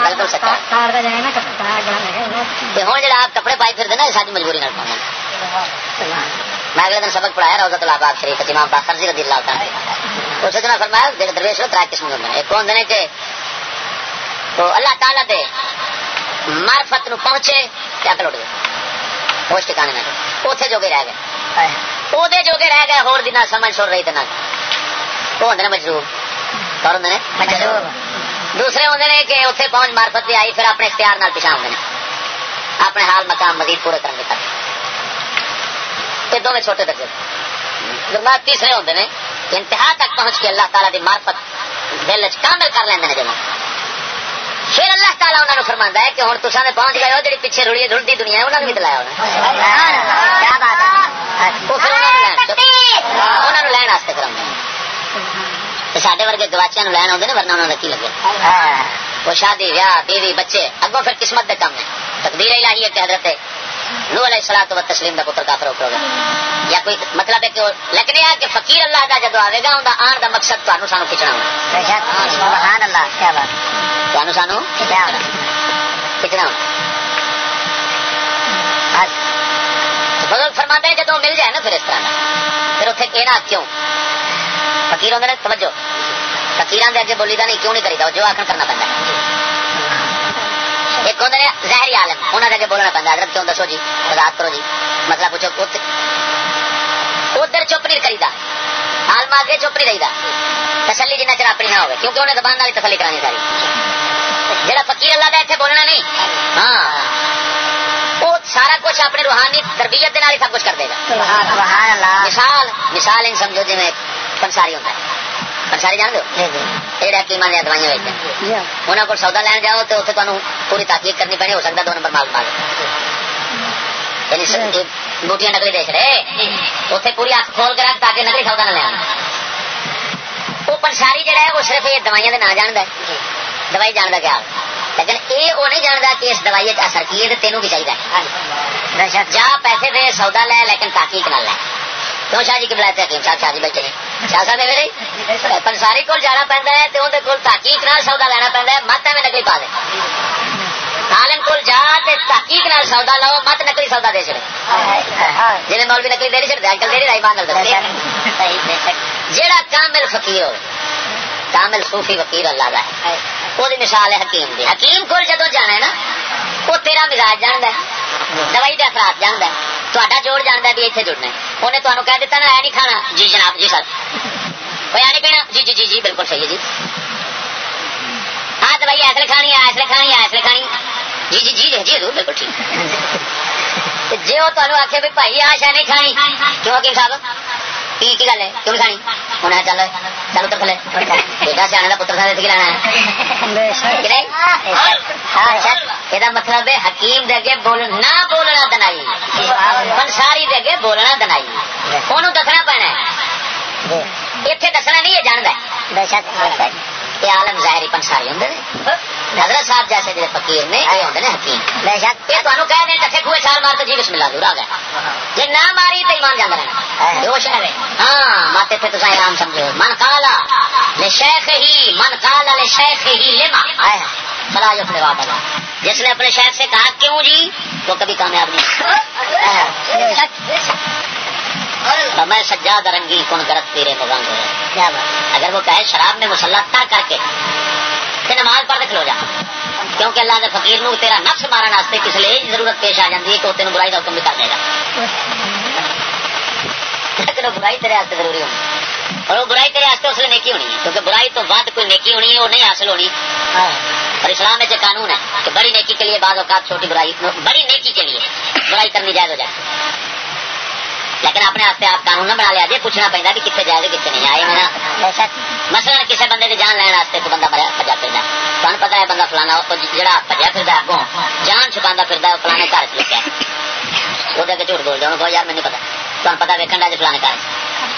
بالکل سچا تے ہوں جڑا آپ کپڑے پائی پھرتے نا یہ ساری مجبوری نہ پاؤں میں اگلے دن سبق پڑھایا روزہ الاباد شریف امام باخر رضی اللہ تعالیٰ اس نے فرمایا جڑے درویش تر قسم کے ہوتے ہیں۔ ایک ہوتے ہیں کہ تو اللہ تعالیٰ دے معرفت نو پہنچے اٹھ گئے ٹھکانے میں۔ اوتھے جوگے رہ گئے۔ وہ جوگے رہ گئے ہور سمجھ چھوڑ رہی نہ وہ ہوتے ہیں مجروب اور ہوتے ہیں مجروب دوسرے ہوں نے کہ اتنے پہنچ مارفت بھی آئی پھر اپنے اختیار نال پیچھا ہوں اپنے حال مقام مزید پورے کرنے کا یہ دونوں چھوٹے درجے تیسرے ہوں نے انتہا تک پہنچ کے اللہ تعالیٰ دی مارفت دل کامل کر لینا جب پھر اللہ تعالیٰ انہوں نے فرما ہے کہ ہوں تصا نے پہنچ گئے ہو جی پیچھے رڑی رڑتی دنیا انہوں نے بھی دلایا انہوں نے لین واسطے کرا سارے ورگے گواچیا لین آتے ورنہ انہوں نے کی لگے؟ وہ شادی ویاہ بیوی بچے اگوں پھر قسمت دے کام ہے۔ تقدیر الہی ہے کہ حضرت نو علیہ السلام تو تسلیم کا پتر کافر ہو یا کوئی مطلب ہے کہ لیکن یہ کہ فقیر اللہ کا جدو آئے گا انہیں آن کا مقصد تمہیں سانو کھچنا سبحان اللہ۔ کیا بات۔ تمہیں سانو کھچنا بزرگ فرما دے جدو مل جائے نا پھر اس طرح پھر اتنے کہنا کیوں؟ فکیر ہوتے توجہ۔ فکیر اگے بولی دا نہیں کیوں نہیں کریدا؟ جو آخر کرنا پہنتا ایک ہوتے زہری عالم انہوں نے اگے بولنا پہنتا حضرت کیوں دسو جی؟ رات کرو جی مطلب پوچھو ادھر چپ نہیں کریدا آلما اگے چپ نہیں رہیدا۔ تسلی جنہ چر اپنی نہ ہوگی کیونکہ انہیں زبان والی تسلی کرانی ساری۔ جہاں فقیر اللہ کا اتنے بولنا نہیں ہاں۔ وہ سارا کچھ اپنی روحانی تربیت کے سب کچھ کر دے گا۔ مثال مثال ان سمجھو جی میں پنساری ہوتا ہے۔ پنساری جان دو حکیم دیا دوائیاں ویچتے انہوں کو سودا لین جاؤ تو اتنے تمہیں پوری تحقیق کرنی پڑی ہو سکتا دو نمبر مال یعنی بوٹیاں نکلی دیکھ رہے اتنے پوری اک کھول کے رکھ تاکہ نکلی سودا نہ لیا وہ پنساری جہا ہے وہ صرف یہ دوائیاں نہ جانتا ہے دوائی جانتا کیا لیکن یہ وہ نہیں جانتا کہ اس دوائی اثر کی ہے تینوں بھی چاہیے جا پیسے دے سودا لے لیکن تحقیق نہ لے کیوں شاہ جی کی بلاتے حکیم صاحب شاہ جی بیٹھے شاہ صاحب میرے؟ پنساری کو جانا پہنتا ہے تو اندر تحقیق نہ سودا لینا پہنتا ہے۔ مت میں نکلی پا دے۔ عالم کو جا تحقیق نہ سودا لو مت نکلی سودا دے چڑے جی مولوی نکلی دے چڑھتے اج کل دے رہی مان جہاں کامل فقیر ہو کامل صوفی وکیل اللہ کا ہے۔ وہ مثال ہے حکیم دی۔ حکیم کو جدو جانا ہے نا وہ تیرا مزاج جانتا ہے دوائی کے اثرات جانتا ہے۔ تا جوڑ جانا بھی اتنے جڑنا انہیں تمہیں کہہ دیتا نا اے نہیں کھانا جی جناب جی سر کوئی نہیں پینا جی جی جی جی بالکل صحیح ہے جی ہاں تو بھائی ایسے کھانی ہے ایسے کھانی ہے ایسے کھانی جی جی جی جی ضرور بالکل ٹھیک جی وہ تمہیں آخے بھی بھائی آ شا نہیں کھانی کیوں حکیم صاحب کی گل ہے کیوں کھانی انہیں چل چل اتر تھلے بیٹا سیاح کا پتر سارے لینا یہ مطلب ہے حکیم دے اگے بول نہ بولنا دنائی پنساری دے اگے بولنا دنائی انہوں دسنا پینا اتنے دسنا نہیں یہ جانتا یہ عالم ظاہری پنساری ہوں حضرت صاحب جیسے جی فقیر نے یہ ہوں حکیم بے شک یہ تمہیں کہہ دیں کٹھے چار مار تو جی بسم اللہ دور آ گیا جی نہ ماری تو ایمان جانا رہنا شہر ہے ہاں ماتے تھے تو آرام سمجھو من کالا لے شیخ ہی من کالا لے شیخ ہی لما بلا جو اپنے واپس جس نے اپنے شہر سے کہا کیوں جی وہ کبھی کامیاب نہیں میں سجاد رنگی کن گرت تیرے مغنگ اگر وہ کہے شراب میں مسلح تر کر کے نماز پڑھ کھلو جا۔ کیونکہ اللہ کے فقیر نو تیرا نفس مارن واسطے کس لیے ضرورت پیش آ جاتی ہے کہ وہ تین برائی کا حکم بھی کر دے گا۔ برائی تیرے واسطے ضروری ہونی۔ اور وہ برائی تیرے واسطے اس لیے نیکی ہونی ہے کیونکہ برائی تو بعد کوئی نیکی ہونی ہے وہ نہیں حاصل ہونی۔ اور اسلام میں قانون ہے کہ بڑی نیکی کے لیے بعض اوقات چھوٹی برائی بڑی نیکی کے لیے برائی کرنی جائز ہو جائے لیکن اپنے آپ آپ قانون نہ بنا لیا جی پوچھنا پہنتا بھی کتنے جائے کتنے نہیں آئے میرا مسئلہ کسی بندے کی جان لینا تو بندہ مریا پجا پھر تمہیں پتا ہے بندہ فلانا جہاں پجا پھر اگوں جان چھپا پھر فلانے گھر چ لگا وہ جھوٹ بول جاؤ یار مجھے پتا تمہیں پتا ویکن ڈا فلانے گھر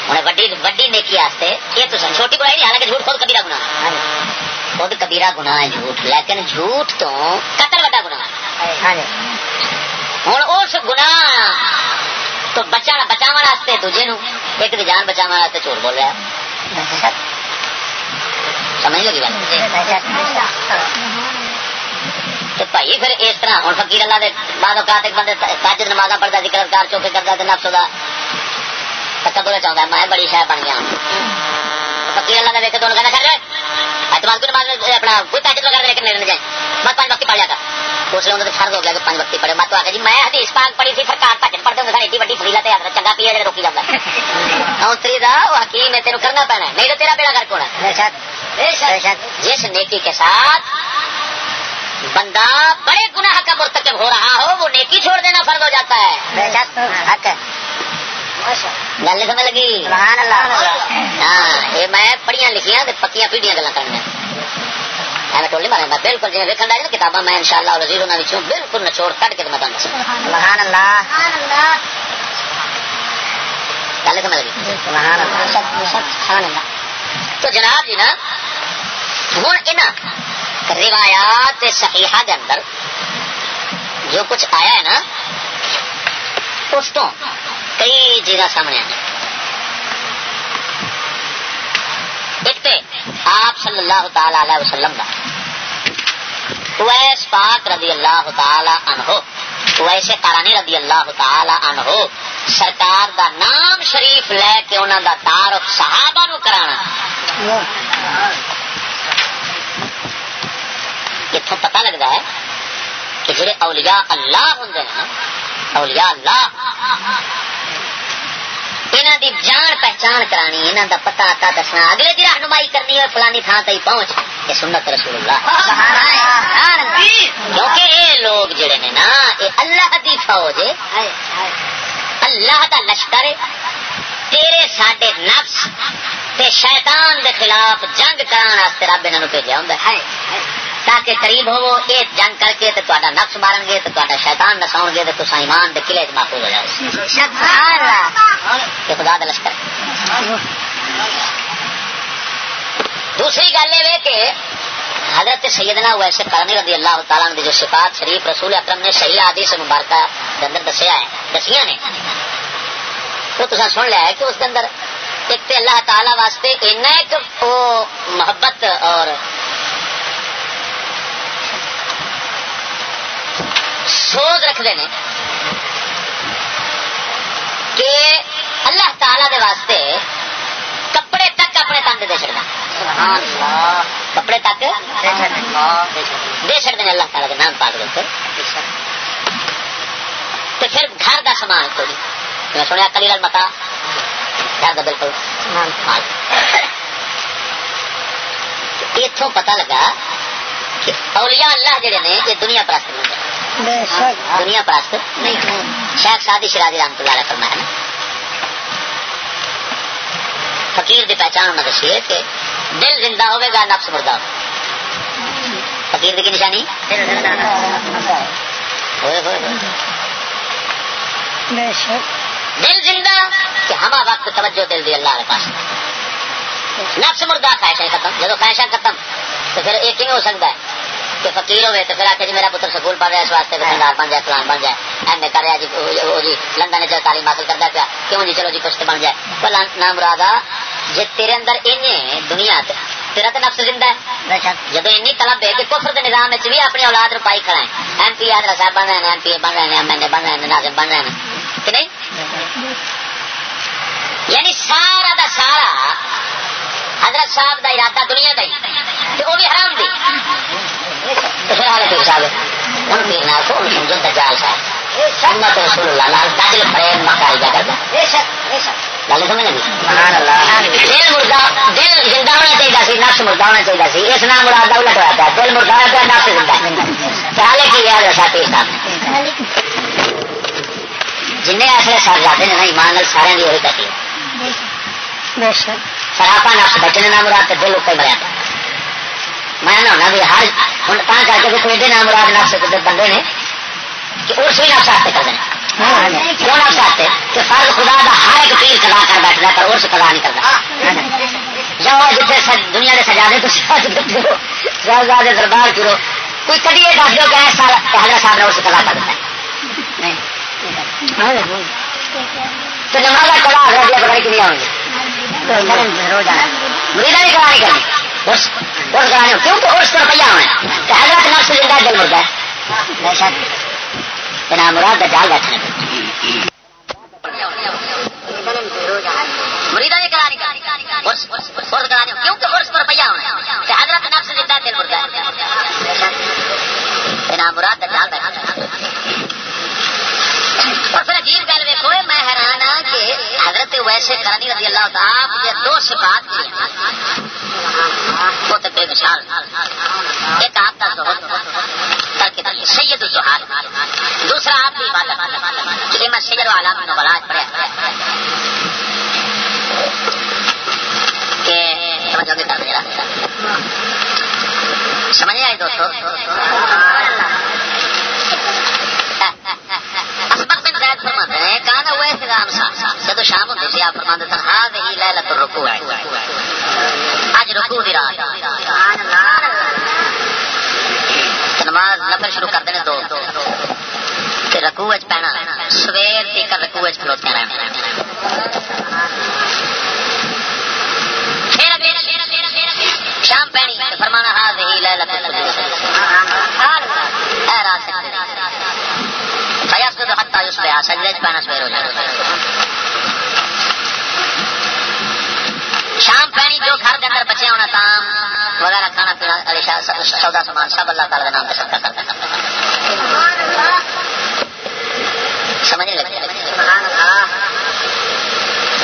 ہوں وڈی وڈی نیکی واسطے یہ تو چھوٹی برائی نہیں حالانکہ جھوٹ خود کبھی گنا خود کبھی گنا ہے جھوٹ لیکن جھوٹ تو قتل وڈا گنا ہوں اس گنا تو بچا بچاو واسطے، دوجے نو ایک دی جان بچاو واسطے چور بول رہا ہے۔ سمجھ لگی گل تو بھائی پھر اس طرح ہوں فکیر اللہ دے بعد اوقات ایک بندے تاجد پڑھتا ذکر اذکار چوکے کرتا تے نفس دا تکبر چاہتا میں بڑی شے بن گیا ہاں۔ فقیر اللہ نے دیکھے تو کہنا کر اعتماد کو نماز اپنا کوئی تاجد وغیرہ لے کے میرے جائے۔ میں پانچ وقت پڑھ جاتا۔ اس لیے انہوں فرض ہو گیا کہ پانچ وقت پڑھے میں تو آ جی میں حدیث پاک پڑھی تھی سرکار تاجد پڑھتے ہوں ایڈی وڈی فضیلت ہے چنگا پیا جائے روکی جاتا ہے اتری دا وہ حکیم ہے تینوں کرنا پینا ہے۔ نہیں تو تیرا بیڑا گھر کونا جس نیکی کے ساتھ بندہ بڑے گناہ کا مرتکب ہو رہا ہو وہ نیکی چھوڑ دینا فرض ہو جاتا ہے۔ گل نہیں سمجھ لگی ہاں یہ میں پڑھیا لکھیا پکیا پیڑیاں گلا کرنا میں ٹولی مارا بالکل جی ویکن لگے کتاباں میں ان شاء اللہ بالکل نچوڑ کٹ کے میں سبحان اللہ گل سمجھ لگی تو جناب جی نا ہوں یہاں روایات صحیحہ دے اندر جو کچھ آیا ہے نا اس تو کئی چیزاں سامنے آئی ایک تو آپ صلی اللہ تعالی علیہ وسلم کا۔ ویس پاک رضی اللہ تعالی عنہ ویسے کارانی رضی اللہ تعالی عنہ سرکار دا نام شریف لے کے انہوں دا تعارف صحابہ نو کرانا۔ اتوں پتہ لگتا ہے کہ جڑے اولیاء اللہ ہوں نا اولیاء اللہ. انہوں دی جان پہچان کرانی انہوں دا پتا آتا دسنا۔ اگلے دی رہنمائی کرنی ہے فلانی تھان تھی پہنچ۔ یہ سنت رسول اللہ۔ کیونکہ یہ لوگ جڑے نے نا یہ اللہ دی فوج اللہ دا لشکر تیرے ساڈے نفس تے شیطان دے خلاف جنگ کران واسطے رب انہوں بھیجا ہوں تاکہ قریب ہو یہ جنگ کر کے تا نفس مارن گے تو شیطان نساؤ گے تو تصا ایمان دے قلعے محفوظ ہو جاؤ۔ کہ خدا دا لشکر۔ دوسری گل یہ کہ حضرت سیدنا ویسے کرنے رضی اللہ تعالیٰ نے جو صفات شریف رسول اکرم نے صحیح آدی سے مبارکہ کے اندر دسیا ہے دسیا نے۔ وہ تو سن لیا ہے کہ اس کے اندر ایک تو اللہ تعالی واسطے ایک وہ محبت اور سوچ رکھتے ہیں کہ اللہ تعالی دے واسطے کپڑے تک اپنے تن دے چڑنا کپڑے تک دے چڑتے ہیں اللہ تعالی کے نام پاک دے تو پھر گھر کا سامان کوئی میں سنیا کلی لال متا گھر کا بالکل اتوں پتا لگا کہ اولیاء اللہ جڑے نے یہ دنیا پرست نہیں دنیا پرست۔ نہیں۔ شاید شادی شرادی رام تو لالا کرنا ہے۔ فقیر دی پہچان نے دسی ہے کہ دل زندہ ہوے گا نفس مردہ فقیر کی نشانی؟ دل زندہ کہ ہما وقت توجہ دل دی اللہ کے پاس۔ نفس مردہ خواہشیں ختم۔ جب خواہشیں ختم تو پھر ایک ہی ہو سکتا ہے؟ کہ فقیر ہوئے تو پھر آ کے جی میرا پتر سکول پڑھ رہا ہے اس واسطے دکاندار بن جائے فلان بن جائے۔ ایم اے کر رہا جی جی لندن چ تعلیم حاصل کرتا پیا۔ کیوں جی؟ چلو جی کچھ بن جائے۔ فلان نام رادا جی تیرے اندر این دنیا تیرا تو نفس زندہ ہے۔ جب این طلب ہے کہ کفر نظام بھی اپنی اولاد پائی کھڑا ہے۔ ایم پی آدر صاحب بن رہے ہیں ایم پی اے بن رہے ہیں ایم ایل اے بن رہے ہیں ناظم بن رہے ہیں۔ کہ نہیں؟ یعنی سارا دا سارا حضرت صاحب دا ارادہ دنیا دا ہی۔ وہ بھی حرام دی۔ تو پھر حال پیر صاحب ان پیر نال کو سمجھو دجال صاحب۔ سنت رسول اللہ نال دجل فریب مکاری جا کرتا گل سمجھ لگی دل مردہ دل زندہ ہونا چاہیے سی نفس مردہ ہونا چاہیے سی۔ اس نام مراد کا الٹ ہوا پیا دل مردہ ہوا پیا نفس زندہ۔ حال کی یاد رسا پیر صاحب جن ایسے سر جاتے ہیں نا ایمان سارے کی وہی کہتی سراپا نفس بچنے نام مراد دل اتنے مریا میں نہ بھی ہر ہوں تا کر کے کوئی ایڈے نام مراد نفس بندے نے کہ اس بھی نفس آتے کر دیں کیوں نفس آتے کہ فرض خدا دا ہر ایک پیر کدا کر بیٹھتا پر اس کدا نہیں کرتا جاؤ جتنے دنیا کے سجا دے تو شہزادے دربار کرو کوئی کدی یہ دس دو کہ حضرت صاحب نے اس کدا کر دیتا تو نماز کڑا حضرت پتہ نہیں کنیا مریدا بھی کرنی اس کرانے اس ہونا کہ حضرت نفس زندہ دل مردہ ہے بے شک مراد کا جال بیٹھنے مریدا بھی کرانی کرانی کیونکہ اس پر ہونا کہ حضرت نفس زندہ دل مردہ ہے مراد کا جال بیٹھنے اور پھر عجیب گل ویکو میں حیران ہاں کہ حضرت ویسے کرنی رضی اللہ تعالی یہ دو صفات وہ تو بے مثال۔ ایک آپ کا زہد سید الزہاد دوسرا آپ کی عبادت۔ جسے میں سید والا میں بلا پڑھا کہ سمجھو گے سمجھ آئے دوستو؟ جب شام ہوتی سی جی، آپ فرما دیتا ہاں وہی لے لت رکو ہے۔ اج رکو دی رات نماز نفل شروع کر دینے دو۔ رکو پینا سویر تک رکو کھلوتے رہنا شام پینی فرمانا ہاں وہی لے لت رات حتا اس پہ سجدے پہنا سویر ہو جائے شام پہنی جو گھر کے اندر بچے ہونا کام وغیرہ کھانا پینا سودا سامان سب اللہ تعالی نام پہ سب کا سمجھنے لگے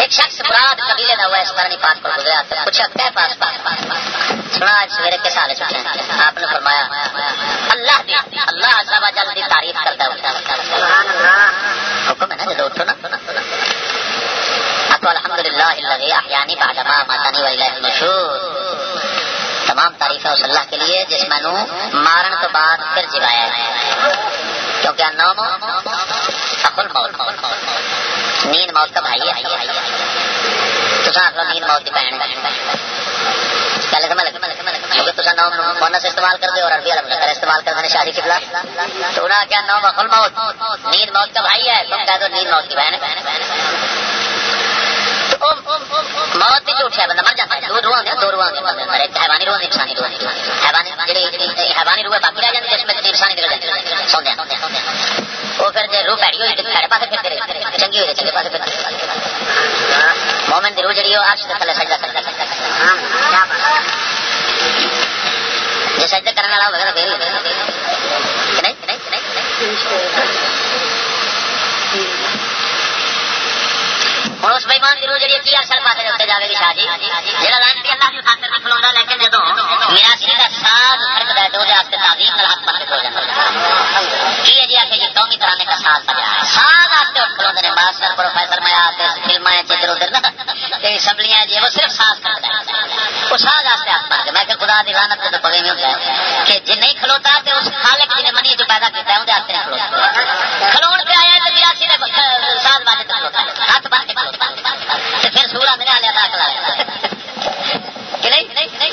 ایک شخص مراد قبیلے کا ہوا اس پر نہیں پاک پر گزرا پوچھا کیا پاس پاس سنا، آج سویرے کے سال آپ نے فرمایا، اللہ دی، اللہ سب جل کی تعریف کرتا ہے۔ حکم ہے نا جب اٹھو نا۔ تو الحمد للہ احیانی بعدما ماتانی ولیہ المشہور تمام تعریفیں اس اللہ کے لیے، جس میں نو مارن تو بعد پھر جگایا ہے۔ کیونکہ نوم اخل موت نیند موت۔ مین موت کا بھائی ہے تو ساتھ مین موت کی بہن پہلے سمجھ کیونکہ تصا نوم مونس استعمال کر دے اور عربی والا استعمال کر دینے شادی کے خلاف تو انہوں نے کیا نو مخل موت نیند موت کا بھائی ہے تم کہہ دو نیند موت کی بہن ہے موت بھی جھوٹ ہے، بندہ مر جاتا ہے۔ دو روح دو روح۔ ایک حیوانی روح انسانی روح۔ حیوانی حیوانی روح باقی رہ جاتی جس میں انسانی نکل جاتی سوندے وہ پھر روح پیڑی ہوئی پیڑے پاسے پھرتے رہے چنگی ہوئی چنگے پاسے پھرتے مومن روح جڑی وہ عرش تھلے سجدہ کرتا جی سجدہ کرنے والا ہوگا، تو پھر نہیں نہیں؟ ہوں اس بےمان کی روح جی اصل پاس اتنے جائے گی شاہ جی۔ جہاں لانتی اللہ کی خاطر نہیں کھلوا لیکن جدو میرا سی کا ساز فرق ہے تو تعظیم ہاتھ پاس کھل جاتا یہ جی آتے جی قومی کرانے کا ساز بجا ہے ساز آتے اٹھ کھلوتے ہیں ماسٹر پروفیسر میں آتے فلم ادھر ادھر نا اسمبلیاں جی وہ صرف ساز کرتا ہے وہ ساز آتے ہاتھ پاس میں کہ خدا دی لانت تو پگے نہیں ہوتا ہے کہ جی نہیں کھلوتا تو اس خالق جی نے منی جو پیدا کیا ہے اندر ہاتھ نہیں کھلوتا کھلون پہ آیا تو میرا سی ساز باندھ کھلوتا ہاتھ باندھ کے پھر سورا میرا لیا داخلہ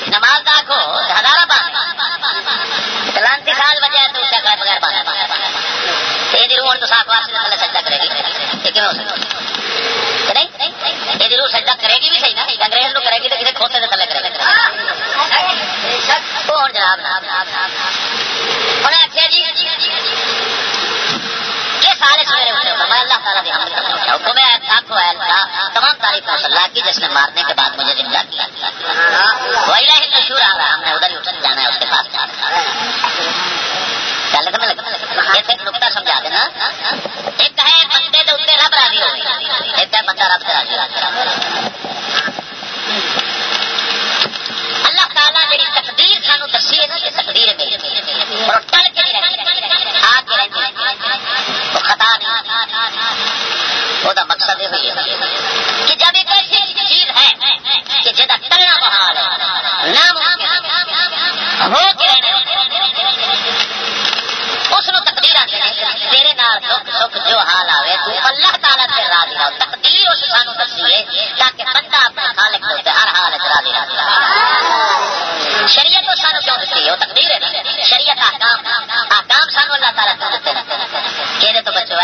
نماز داخو ہزارہ بات بجے تو اس کا بغیر بات یہ جی روح تو سات واسطے تھلے سجدہ کرے گی۔ لیکن ہو یہ جی روح سجدہ کرے گی بھی صحیح نا؟ انگریز لوگ کرے گی تو کسی کھوتے سے تھلے کرے گا جناب۔ انہیں آخیا جی سارے سویرے اٹھے میں اللہ تعالیٰ نے حمد کرتا ہوں حکم ہے آنکھو ہے اللہ تمام تعریف اللہ کی جس نے مارنے کے بعد مجھے زندہ کیا وہی رہے مشہور آ رہا ہم نے ادھر ہی اٹھن جانا ہے اس کے پاس جانا چل ایک نقطہ سمجھا دینا ایک ہے بندے کے اتنے رب راضی ہو ایک ہے بندہ رب سے راضی اللہ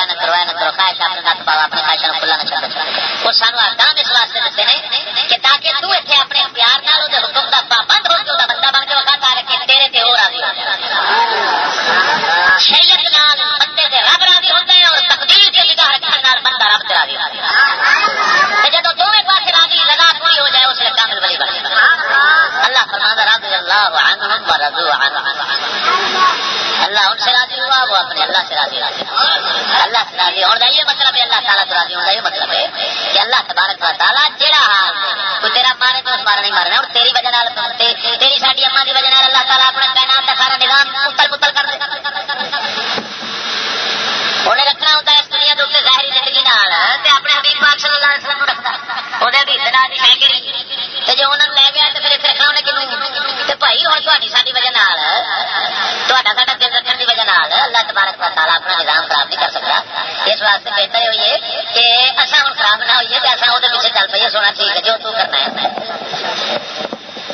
نہ کرو خواہش اپنے نت پاؤ خواہشوں کھلا نہ وہ سانو آدان اس واسطے دیتے ہیں کہ تاکہ تو اتنے اپنے تیری وجہ تیری ساری اما کی وجہ اللہ تعالیٰ اپنا کائنات کا سارا نظام پتل پتل کر دے انہیں رکھنا ہوتا ہے اس دنیا کے اتنے ظاہری زندگی نال اپنے حبیب پاک صلی اللہ علیہ وسلم رکھتا وہ بھی ہے کہ جو انہوں نے لے گیا تو پھر اتنے رکھنا انہیں کنوں بھائی ہوں تاری ساری وجہ تا دل رکھنے کی وجہ اللہ تبارک و تعالیٰ اپنا نظام خراب نہیں کر سکتا اس واسطے بہتر ہوئی ہے کہ اصا ہوں خراب نہ ہوئیے تو اصا وہ پیچھے چل پائیے سونا ٹھیک ہے جو تو کرنا ہے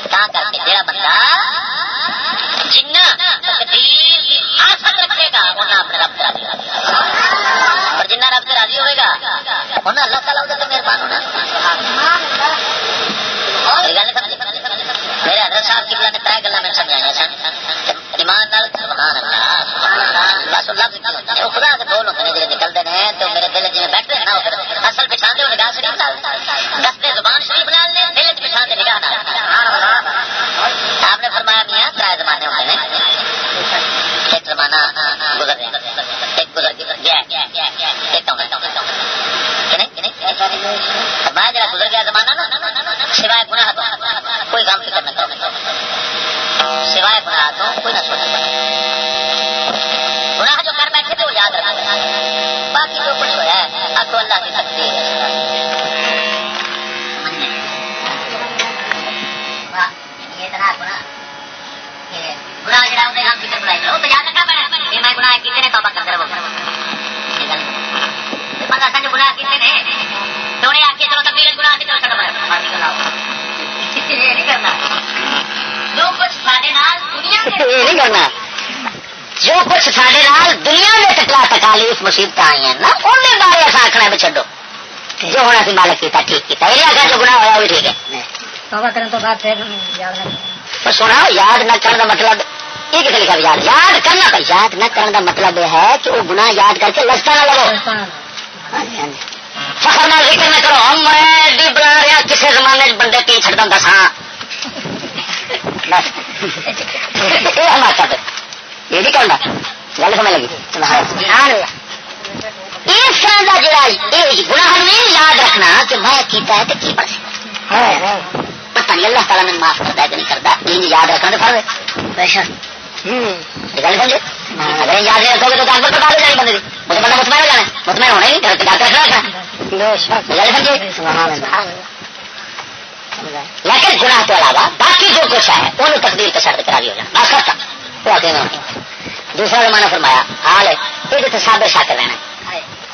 کر کے جڑا بندہ جنا تقدیر آسک رکھے گا انہیں اپنے رب راضی اور جنہ رب سے راضی ہوئے گا انہیں اللہ تعالیٰ مہربان ہونا میرے حضرت صاحب کی نے تر گلا میں سمجھایا سن ایمان بس لفظ خدا کے بول ہوتے ہیں جی نکلتے ہیں تو میرے دل جی بیٹھتے ہیں نا اصل پچھا دے نگاہ سے دستے زبان شریف نال نے دل چ پچھا دے نگاہ آپ نے فرمایا میاں ترائے زمانے ہوتے ہیں ایک زمانہ گزر ایک گزر گیا ایک فرمایا جا گزر گیا زمانہ نا سوائے گناہ تو کوئی کام فکر نہ کرو سوائے گناہ تو کوئی نہ سوچ گناہ جو کر بیٹھے تو یاد رکھنا باقی جو کچھ ہوا ہے اب تو اللہ کی تقدیر گناہ جڑا اسے ہم فکر بنائی کرو تو یاد رکھنا پڑا یہ میں گناہ کیتے نے توبہ کرتے رہو بندہ سنج گناہ کیتے نے تو انہیں آخیا چلو تبدیل گناہ کی طرف نہیں کرنا جو کچھ سارے نہیں کرنا کچھ سارے دنیا میں ٹکلا تکالیف مصیبت آئی ہیں نا انہیں بارے ایسا آخنا بھی چڈو جو ہونا سی مالک کیتا ٹھیک کیتا۔ یہ آخر جو گنا ہوا بھی ٹھیک ہے۔ سونا یاد نہ کرنے کا مطلب یہ کتنے لکھا یاد؟ یاد کرنا پہ یاد نہ کرنے کا مطلب یہ ہے کہ وہ گناہ یاد کر کے لستا نہ لگو۔ فخر نہ ذکر نہ کرو۔ میں بنا رہا کسی زمانے بندے پی چڑتا ہوں دساں یہ نہیں کرنا گل سمجھ لگی اس طرح کا جڑا گناہ نہیں یاد رکھنا کہ میں کیتا ہے تو کی بڑھ پتہ نہیں اللہ تعالیٰ معاف کرتا ہے کہ نہیں کرتا یہ یاد رکھنا تو فرض گل سمجھے اگر یاد نہیں رکھو گے تو اکبر بتا دے جائے بندے وہ تو بندہ مطمئن ہو جانا مطمئن ہونا ہی نہیں ڈاکٹر رکھنا گل سمجھے لیکن گناہ کے علاوہ باقی جو کچھ ہے وہ تقدیر کے شرط کرا دی ہو جانا بس کرتا آتے ہیں دوسرا زمانہ فرمایا حال ہے یہ تو سابر شاکر رہنا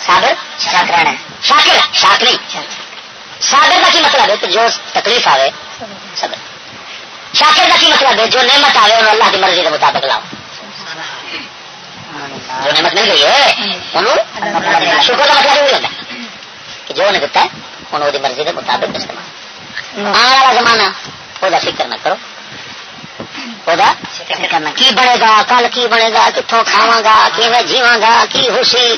سابر شاک رہنا شاکر شاک نہیں۔ سابر کا کی مطلب ہے کہ جو تکلیف آئے صبر۔ شاکر کا کی مطلب ہے جو نعمت آئے انہوں اللہ کی مرضی کے مطابق لاؤ۔ جو نعمت مل گئی ہے انہوں شکر کا مطلب یہ ہوتا۔ ہے کہ جو انہیں دیتا ہے انہوں کی مرضی کے مطابق استعمال۔ آنے والا زمانہ وہ فکر نہ کرو۔ کرنا کی بنے گا؟ کل کی بنے گا؟ کتوں کھاوا گا؟ کی جیوا گا؟ کی خوشی؟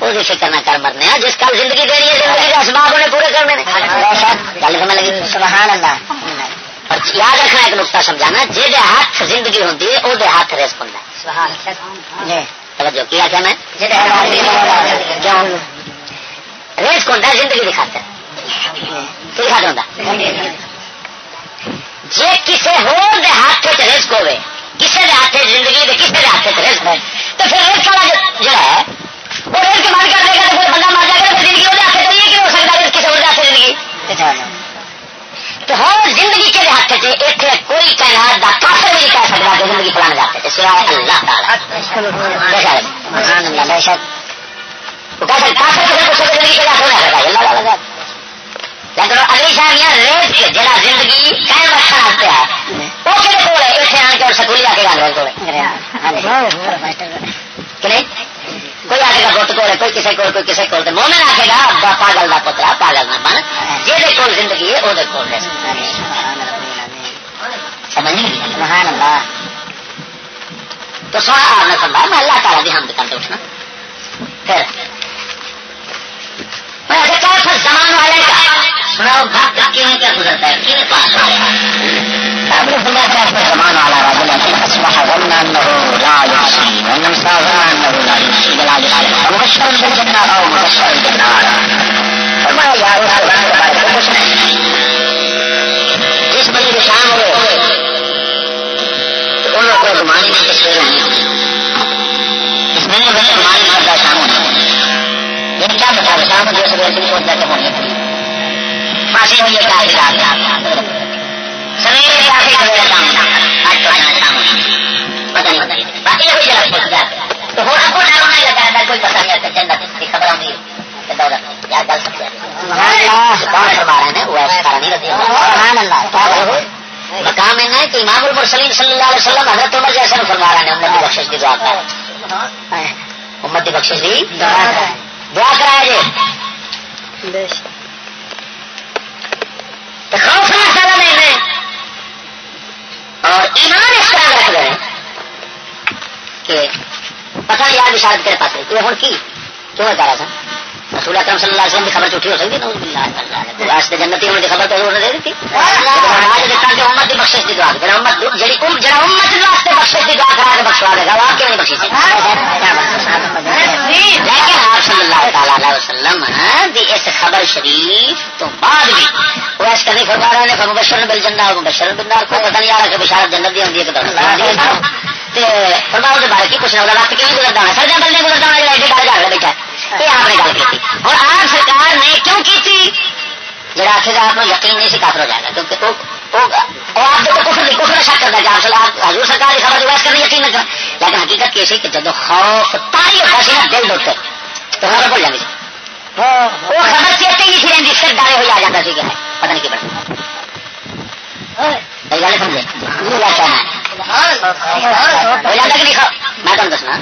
وہ فکر نہ کر مرنے جس کل زندگی دینی ہے زندگی کے اسباب انہیں پورے کرنے گل سمجھ لگی سبحان اللہ۔ اور یاد رکھنا ایک نقطہ سمجھانا جی ہاتھ زندگی ہوتی ہے وہ ہاتھ ریس ہوں توجہ کیا کیا میں؟ ریس کون زندگی دکھاتے لکھا ہوتا جی کسی ہو ہاتھ رسک ہوے کسی کے ہاتھ زندگی کسی کے ہاتھ رسک ہو تو پھر رسک والا جڑا ہے، وہ رسک بند کر دے گا تو کوئی بندہ مار جائے گا، تو زندگی وہ ہاتھ نہیں کہ ہو سکتا ہے کسی اور ہاتھ زندگی تو ہر زندگی کے ہاتھ سے اتنے کوئی کائنات کا کافر بھی نہیں کہہ سکتا کہ زندگی فلانے جاتے تھے سوائے اللہ تعالیٰ۔ بے شک وہ کہہ سکتا کافر کسی کو زندگی کے ہاتھ ہونا ہے اللہ تعالیٰ۔ لیکن اگلی شادیاں ریت جہاں زندگی قائم رکھنا واسطے ہے وہ کہڑے کول ہے؟ اتنے آن کے اور سکولی آ کے گل کو کوئی آ گا گٹ کول کوئی کسی کول کوئی کسی کول مومن آ گا پاگل کا پترا پاگل نہ بن جی کول زندگی ہے وہ کول سمجھ نہیں تو سونا آپ نے سمجھا میں اللہ تعالیٰ حمد کرتے اٹھنا۔ پھر۔ زمان والے کا سنا واقعہ کیوں کیا گزرتا ہے؟ کن پاس آیا Thank you. ہونی پھانسی ہوئی ہے کیا سویرے آخری کا شام آج تو شام ہونا پتہ نہیں پتہ نہیں باقی کوئی جگہ پہنچ جاتا تو ہو سب کو ڈر ہونے لگا ہے کوئی پتہ نہیں جنت کی خبر ہوگی دولت یا گل سکتے ہیں کون فرما رہے ہیں وہ ایسا کارا نہیں رہتی مقام ہے کہ امام المرسلین صلی اللہ علیہ وسلم حضرت عمر جیسے فرما رہے ہیں امت کی بخش کی دعا کر۔ امت کی بخش کی دعا کرائے جی۔ خوف میں اور ایمان اس طرح رکھ رہے کہ پتہ یار بشارت کرے پاس یہ ہوں کی؟ کیوں کرا تھا۔ رسول اکرم صلی اللہ علیہ وسلم کی خبر جھوٹی ہو سکتی ہے واسطے جنتی ہونے کی خبر تو ضرور دے دیتی امت کی بخش کی دعا جڑا امت جڑا امت واسطے بخش کی دعا کرا کے بخشوا دے گا وہ کیوں نہیں بخشی لیکن آپ صلی اللہ تعالی علیہ وسلم اس خبر شریف تو بعد بھی وہ ایس کرنی فرما رہے ہیں مبشر بل جنہ مبشر بندار کو پتہ نہیں آ رہا کہ بشارت جنت دی ہوتی ہے فرماؤ کے بارے کی پوچھنا ہوگا وقت کیوں گزرتا ہے سر بندے گزرتا ہے ایڈی گل کر بیٹھا یہ آپ نے گل کی اور آپ سرکار نے کیوں کی تھی جڑا آخر آپ کو یقین نہیں سی کافر ہو جائے گا کیونکہ آپ جو کفر کفر شک کرتا ہے آپ حضور سرکار کی خبر ویس کرنے یقین نہ کر لیکن حقیقت یہ سی کہ جب خوف تاری ہوتا سی نا دل دوتے تو خبر بھول جاتی وہ خبر چیتے ہی رہی پھر ڈالے ہوئی آ جاتا سی کہ پتہ نہیں کی بڑا گل سمجھے ہو جاتا کہ نہیں میں تمہیں دسنا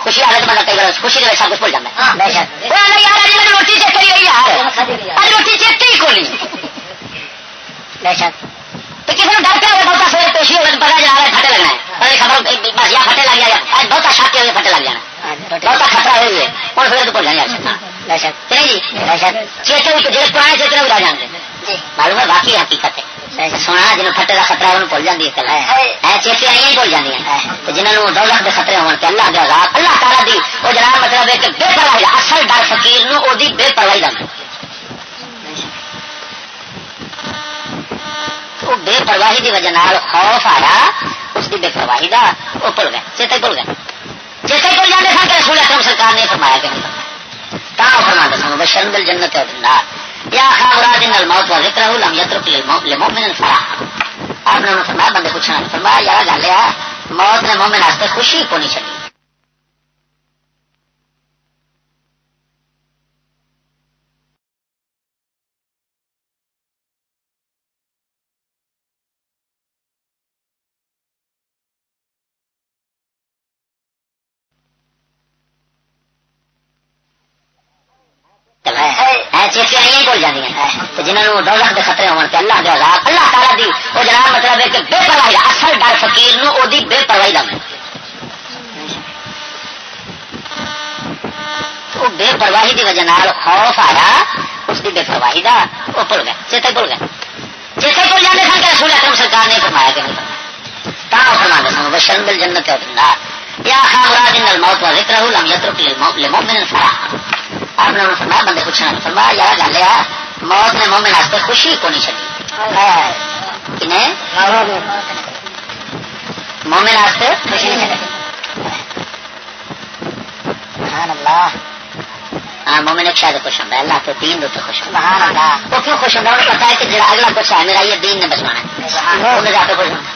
خوشی آ بندہ کئی بار خوشی سب کچھ بھول جاتا روٹی چیتے ہوئی یار روٹی چیتے ہی کھولی؟ کسی نے ڈر پہ بہت سویر پیشی ہوگا پتا جا رہا ہے پھٹے لگنا ہے خبر بس یا پھٹے لگ جائے بہت ہوئے پھٹے لگ جانا بہت خطرہ ہوئی ہے ہوں پھر تو بھول جانا جی۔ چیتے جی پرانے چیتے بھی گے معلوم ہے باقی حقیقت ہے۔ سونا جن پھٹے کا خطرہ ہے بھول جاتی ہے چیتے آئی بھول جاتی ہیں۔ جنہوں دولت کے خطرے ہونے اللہ کے آزاد اللہ تعالیٰ دی وہ جناب مطلب ہے کہ بے پرواہی اصل ڈر فکیر وہ بے پرواہی وہ بے پرواہی کی وجہ خوف آیا اس کی بے پرواہی کا وہ بھول گئے چیتے بھول گئے۔ چیتے بھول جاتے سن کہ رسول اکرم سرکار نے فرمایا کہ نہیں۔ فرما دے سن بشرم دل جنت یا خامراد ان الموت و ذکر لم یترک للمؤمن الفرح آپ نے فرمایا، بندے پوچھنا، فرمایا، یار گل ہے موت نے مومن واسطے خوشی کو نہیں چلی چیتیاں بھول جاتی ہیں جنہوں دولت کے خطرے ہونے اللہ کے عذاب، اللہ تعالیٰ دی وہ جناب مطلب ہے کہ بے پرواہی، اصل ڈر فکیر وہ بے پرواہی کا وہ بے پرواہی کی وجہ خوف آیا، اس کی بے پرواہی کا وہ بھول گئے، چیتے بھول گئے۔ چیتے بھول جاتے سن کہ رسول اکرم سرکار نے فرمایا کہ نہیں فرمایا فرما دے سن بشرم بل جنت یا خامراد ان الموت و ذکر لم یترک للمؤمن الفرح آپ نے فرمایا، بندے پوچھنا فرمایا، یار، گل ہے موت نے مومن واسطے خوشی کو نہیں چلی مومن واسطے خوشی نہیں ہاں مومن ایک شاید خوش ہوتا ہے اللہ کے دین تو خوش ہوتا ہے وہ کیوں خوش ہوتا ہے انہیں پتا ہے کہ جڑا اگلا کچھ ہے میرا یہ دین نے بچوانا ہے۔ انہیں زیادہ خوش ہوتا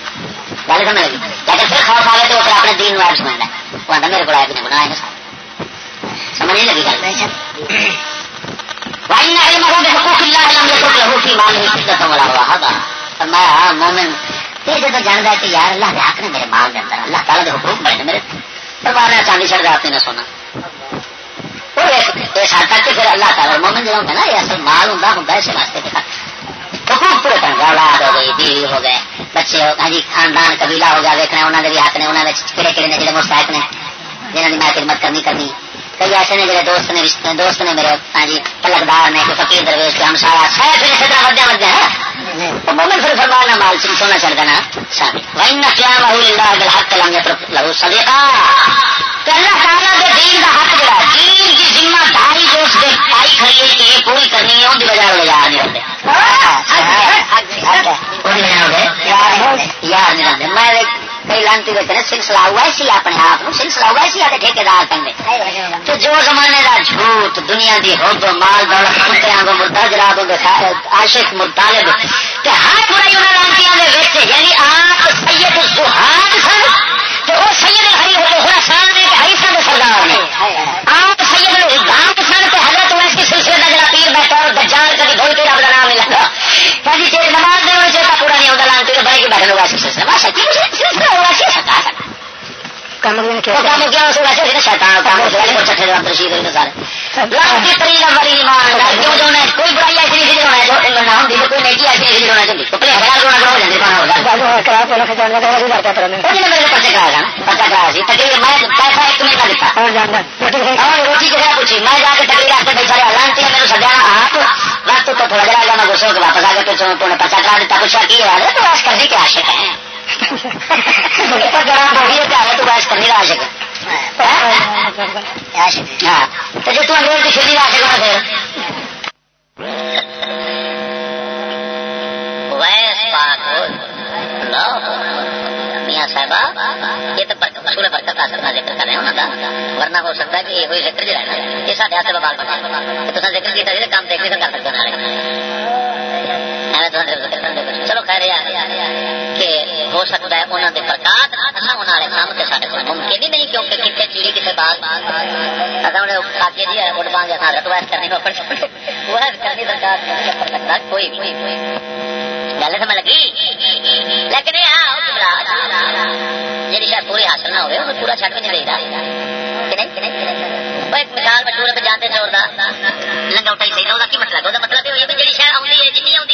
گل سمجھ لگی لیکن پھر خوف آ گیا تو وہ اپنے دین وائب سمجھنا ہے۔ وہ آتا میرے کو آیا کہ نہیں بنایا سارے سمجھ نہیں لگی گل؟ فرمایا ہاں، مومن ہے کہ یار اللہ حق نے میرے مال اندر، اللہ حقوق بڑے میرے۔ چاندی جاتے نہ سونا۔ اس حد تک پھر اللہ تعالیٰ مومن نا، یہ اصل مال اس واسطے حقوق پورے کریں گے اولاد ہو گئی، بیوی ہو گئے، بچے ہاں جی خاندان، قبیلہ ہو گیا دیکھنا انہوں نے بھی حق نے انہوں کہڑے کہڑے نے جڑے مستحق نے جنہوں نے میں خدمت کرنی کرنی۔ کئی ایسے نے میرے دوست نے رشتے دوست نے میرے ہاں جی پلکدار نے کوئی فقیر درویش کے ہم سارا پھر اسی طرح ہے مومن پھر فرمانا مال سونا چڑھ دینا کہ اللہ دین حق جڑا دین ذمہ داری جو اس دے پائی کھڑی ہے کہ پوری کرنی ہے وجہ لے یار نہیں یار نہیں میں کئی لانتی دیکھتے سلسلہ ہوا سی اپنے آپ سلسلہ ہوا سی آتے ٹھیکار پہ تو جو زمانے کا جھوٹ، دنیا کی ہو تو مال دولت کتے آگو مرتا جراب عاشق مطالب ہاتھ برائی انہوں لانتی یعنی آپ سید سہاگ سن تو وہ سید ہری ہو ہوا سان نے کہ ہری سن سردار نے۔ آپ سید الدام سن تو حضرت ویسی سلسلے کا جڑا پیر بیٹھا اور دجال کبھی بھول کے رب کا نام ملا کبھی چیز نماز دے نہیں ہوگا لانتی بڑے کے بیٹھے لوگ ایسی سلسلے میں سچی سلسلہ ہوگا سی سکتا کام کیا اس ویسے شیطان کام اس والے چٹے رشید ہوئے سارے کوئی برائی ایسی نہیں ہونا جو کوئی نیکی ایسی نہیں ہونا چاہیے تو پہلے ہزار رونا کرو جاتے پرچے کرایا پرچا کرایا سی تقریر میں پیسہ ایک منٹ کا دیتا روٹی کسی پوچھی میں جا کے تقریر آپ بھائی سارے لانتی ہے میرے سجا آپ وقت تو تھوڑا جرا جانا گسو کے واپس آ کے تو نے پرچا کرا دیتا کچھ کی ہے؟ تو بس کرنے کے عاشق ہیں گرم ہوگی ہے تو بس کرنے کا عاشق ہے۔ ہاں۔ تو جو تم انگریز کی چھٹی آ سکو پھر؟ میاں صاحبہ یہ تو سورہ برکت حاصل کا ذکر کر رہے ہیں انہوں کا ورنہ ہو سکتا ہے کہ یہ کوئی ذکر جو ہے نا یہ سارے ہاتھ بال بنا تو ذکر کیا کام دیکھنے سے کر سکتے ہیں چلو خیر کہ ہو سکتا ہے انہوں نے پرکاش ہونے والے کام سے سارے ممکن ہی نہیں کیونکہ کتنے چیڑی کسی بات کاکے جی اڑ پان گے سارے تو وہ کرنی سرکار کر سکتا کوئی گل سمجھ لگی؟ لیکن جی شاید پوری حاصل نہ ہوئے پورا چھٹ بھی نہیں دے مثال مشہور جانتے چور کا صحیح وہ مطلب وہ مطلب یہ جی شاید ہے جن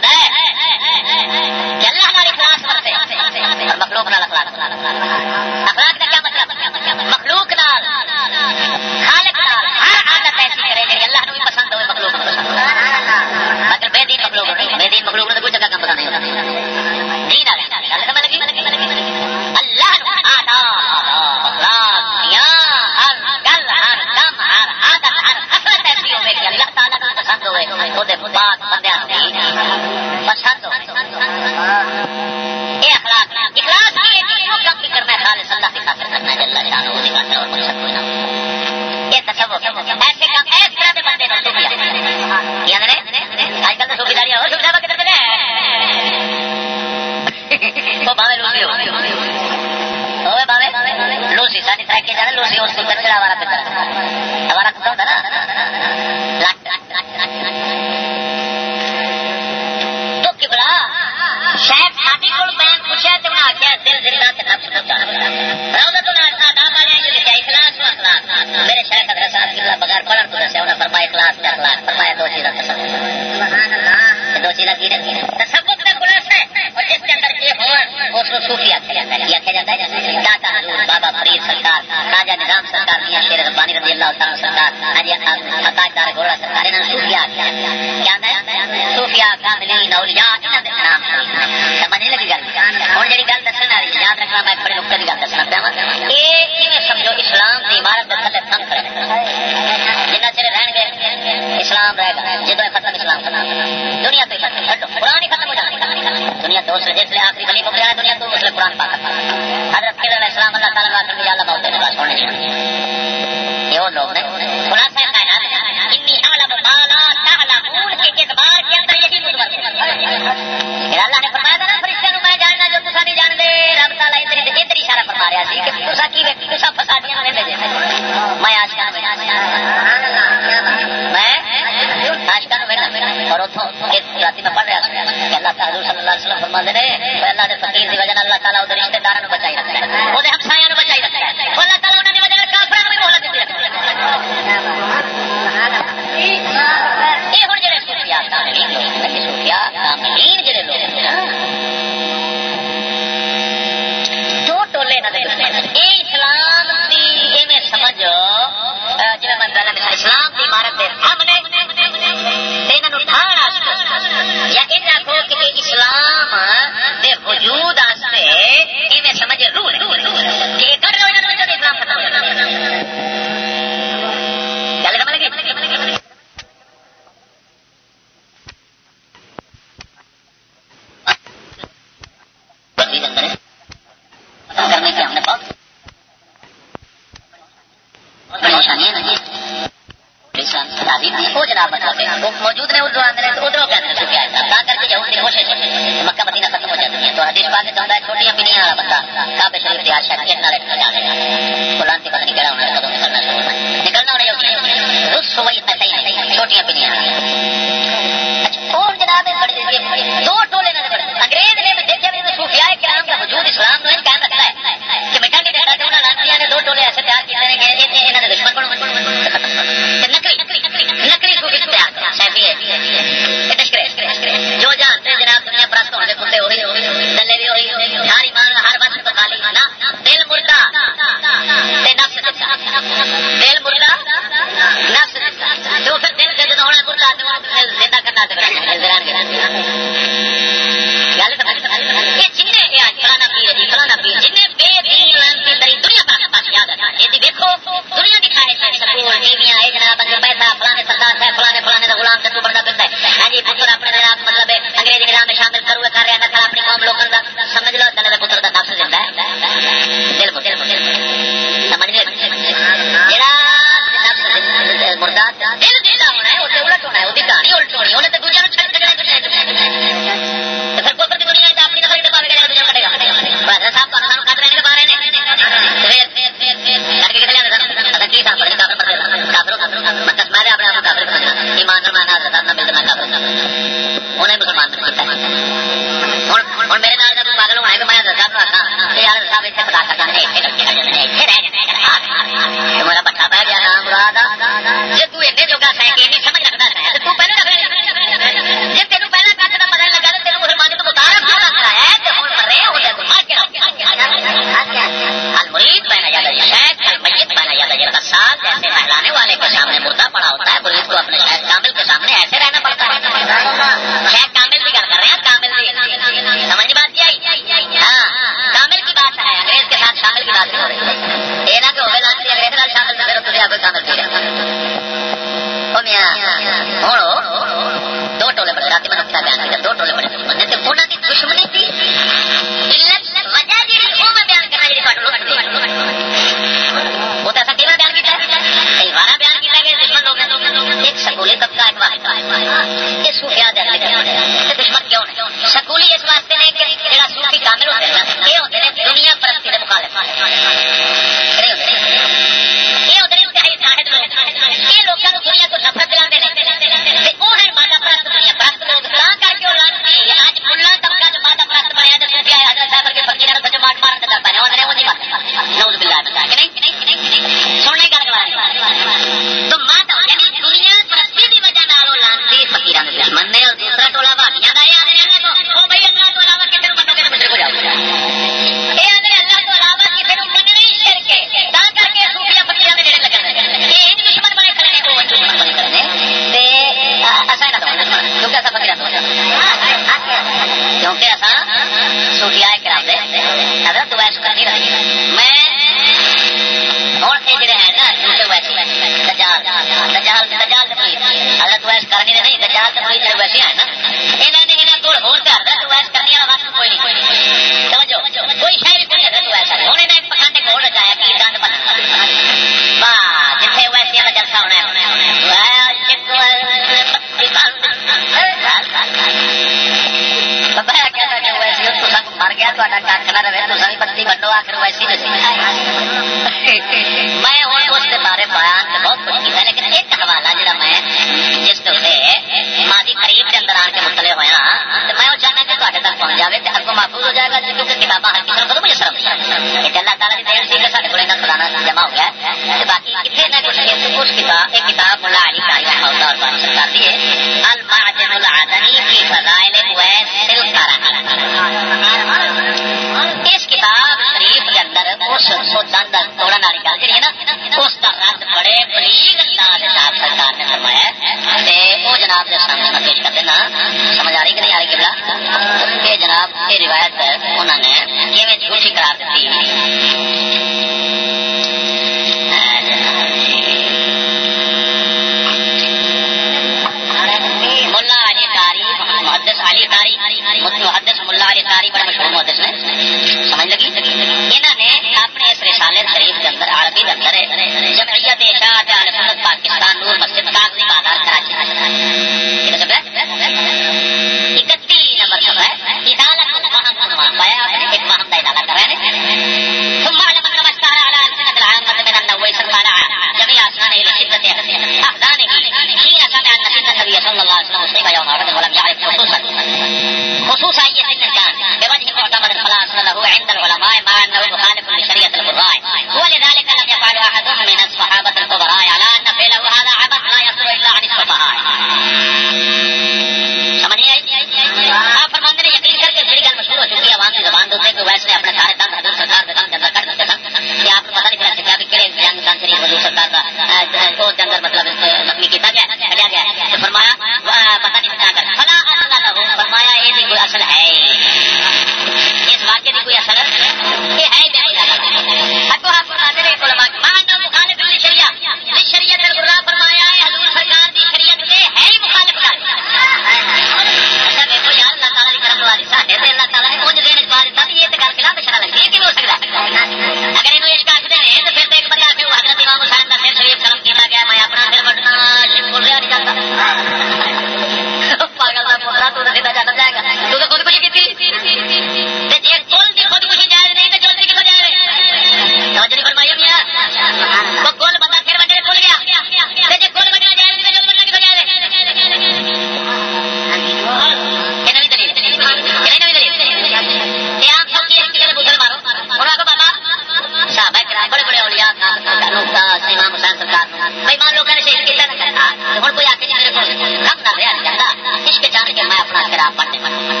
کے میں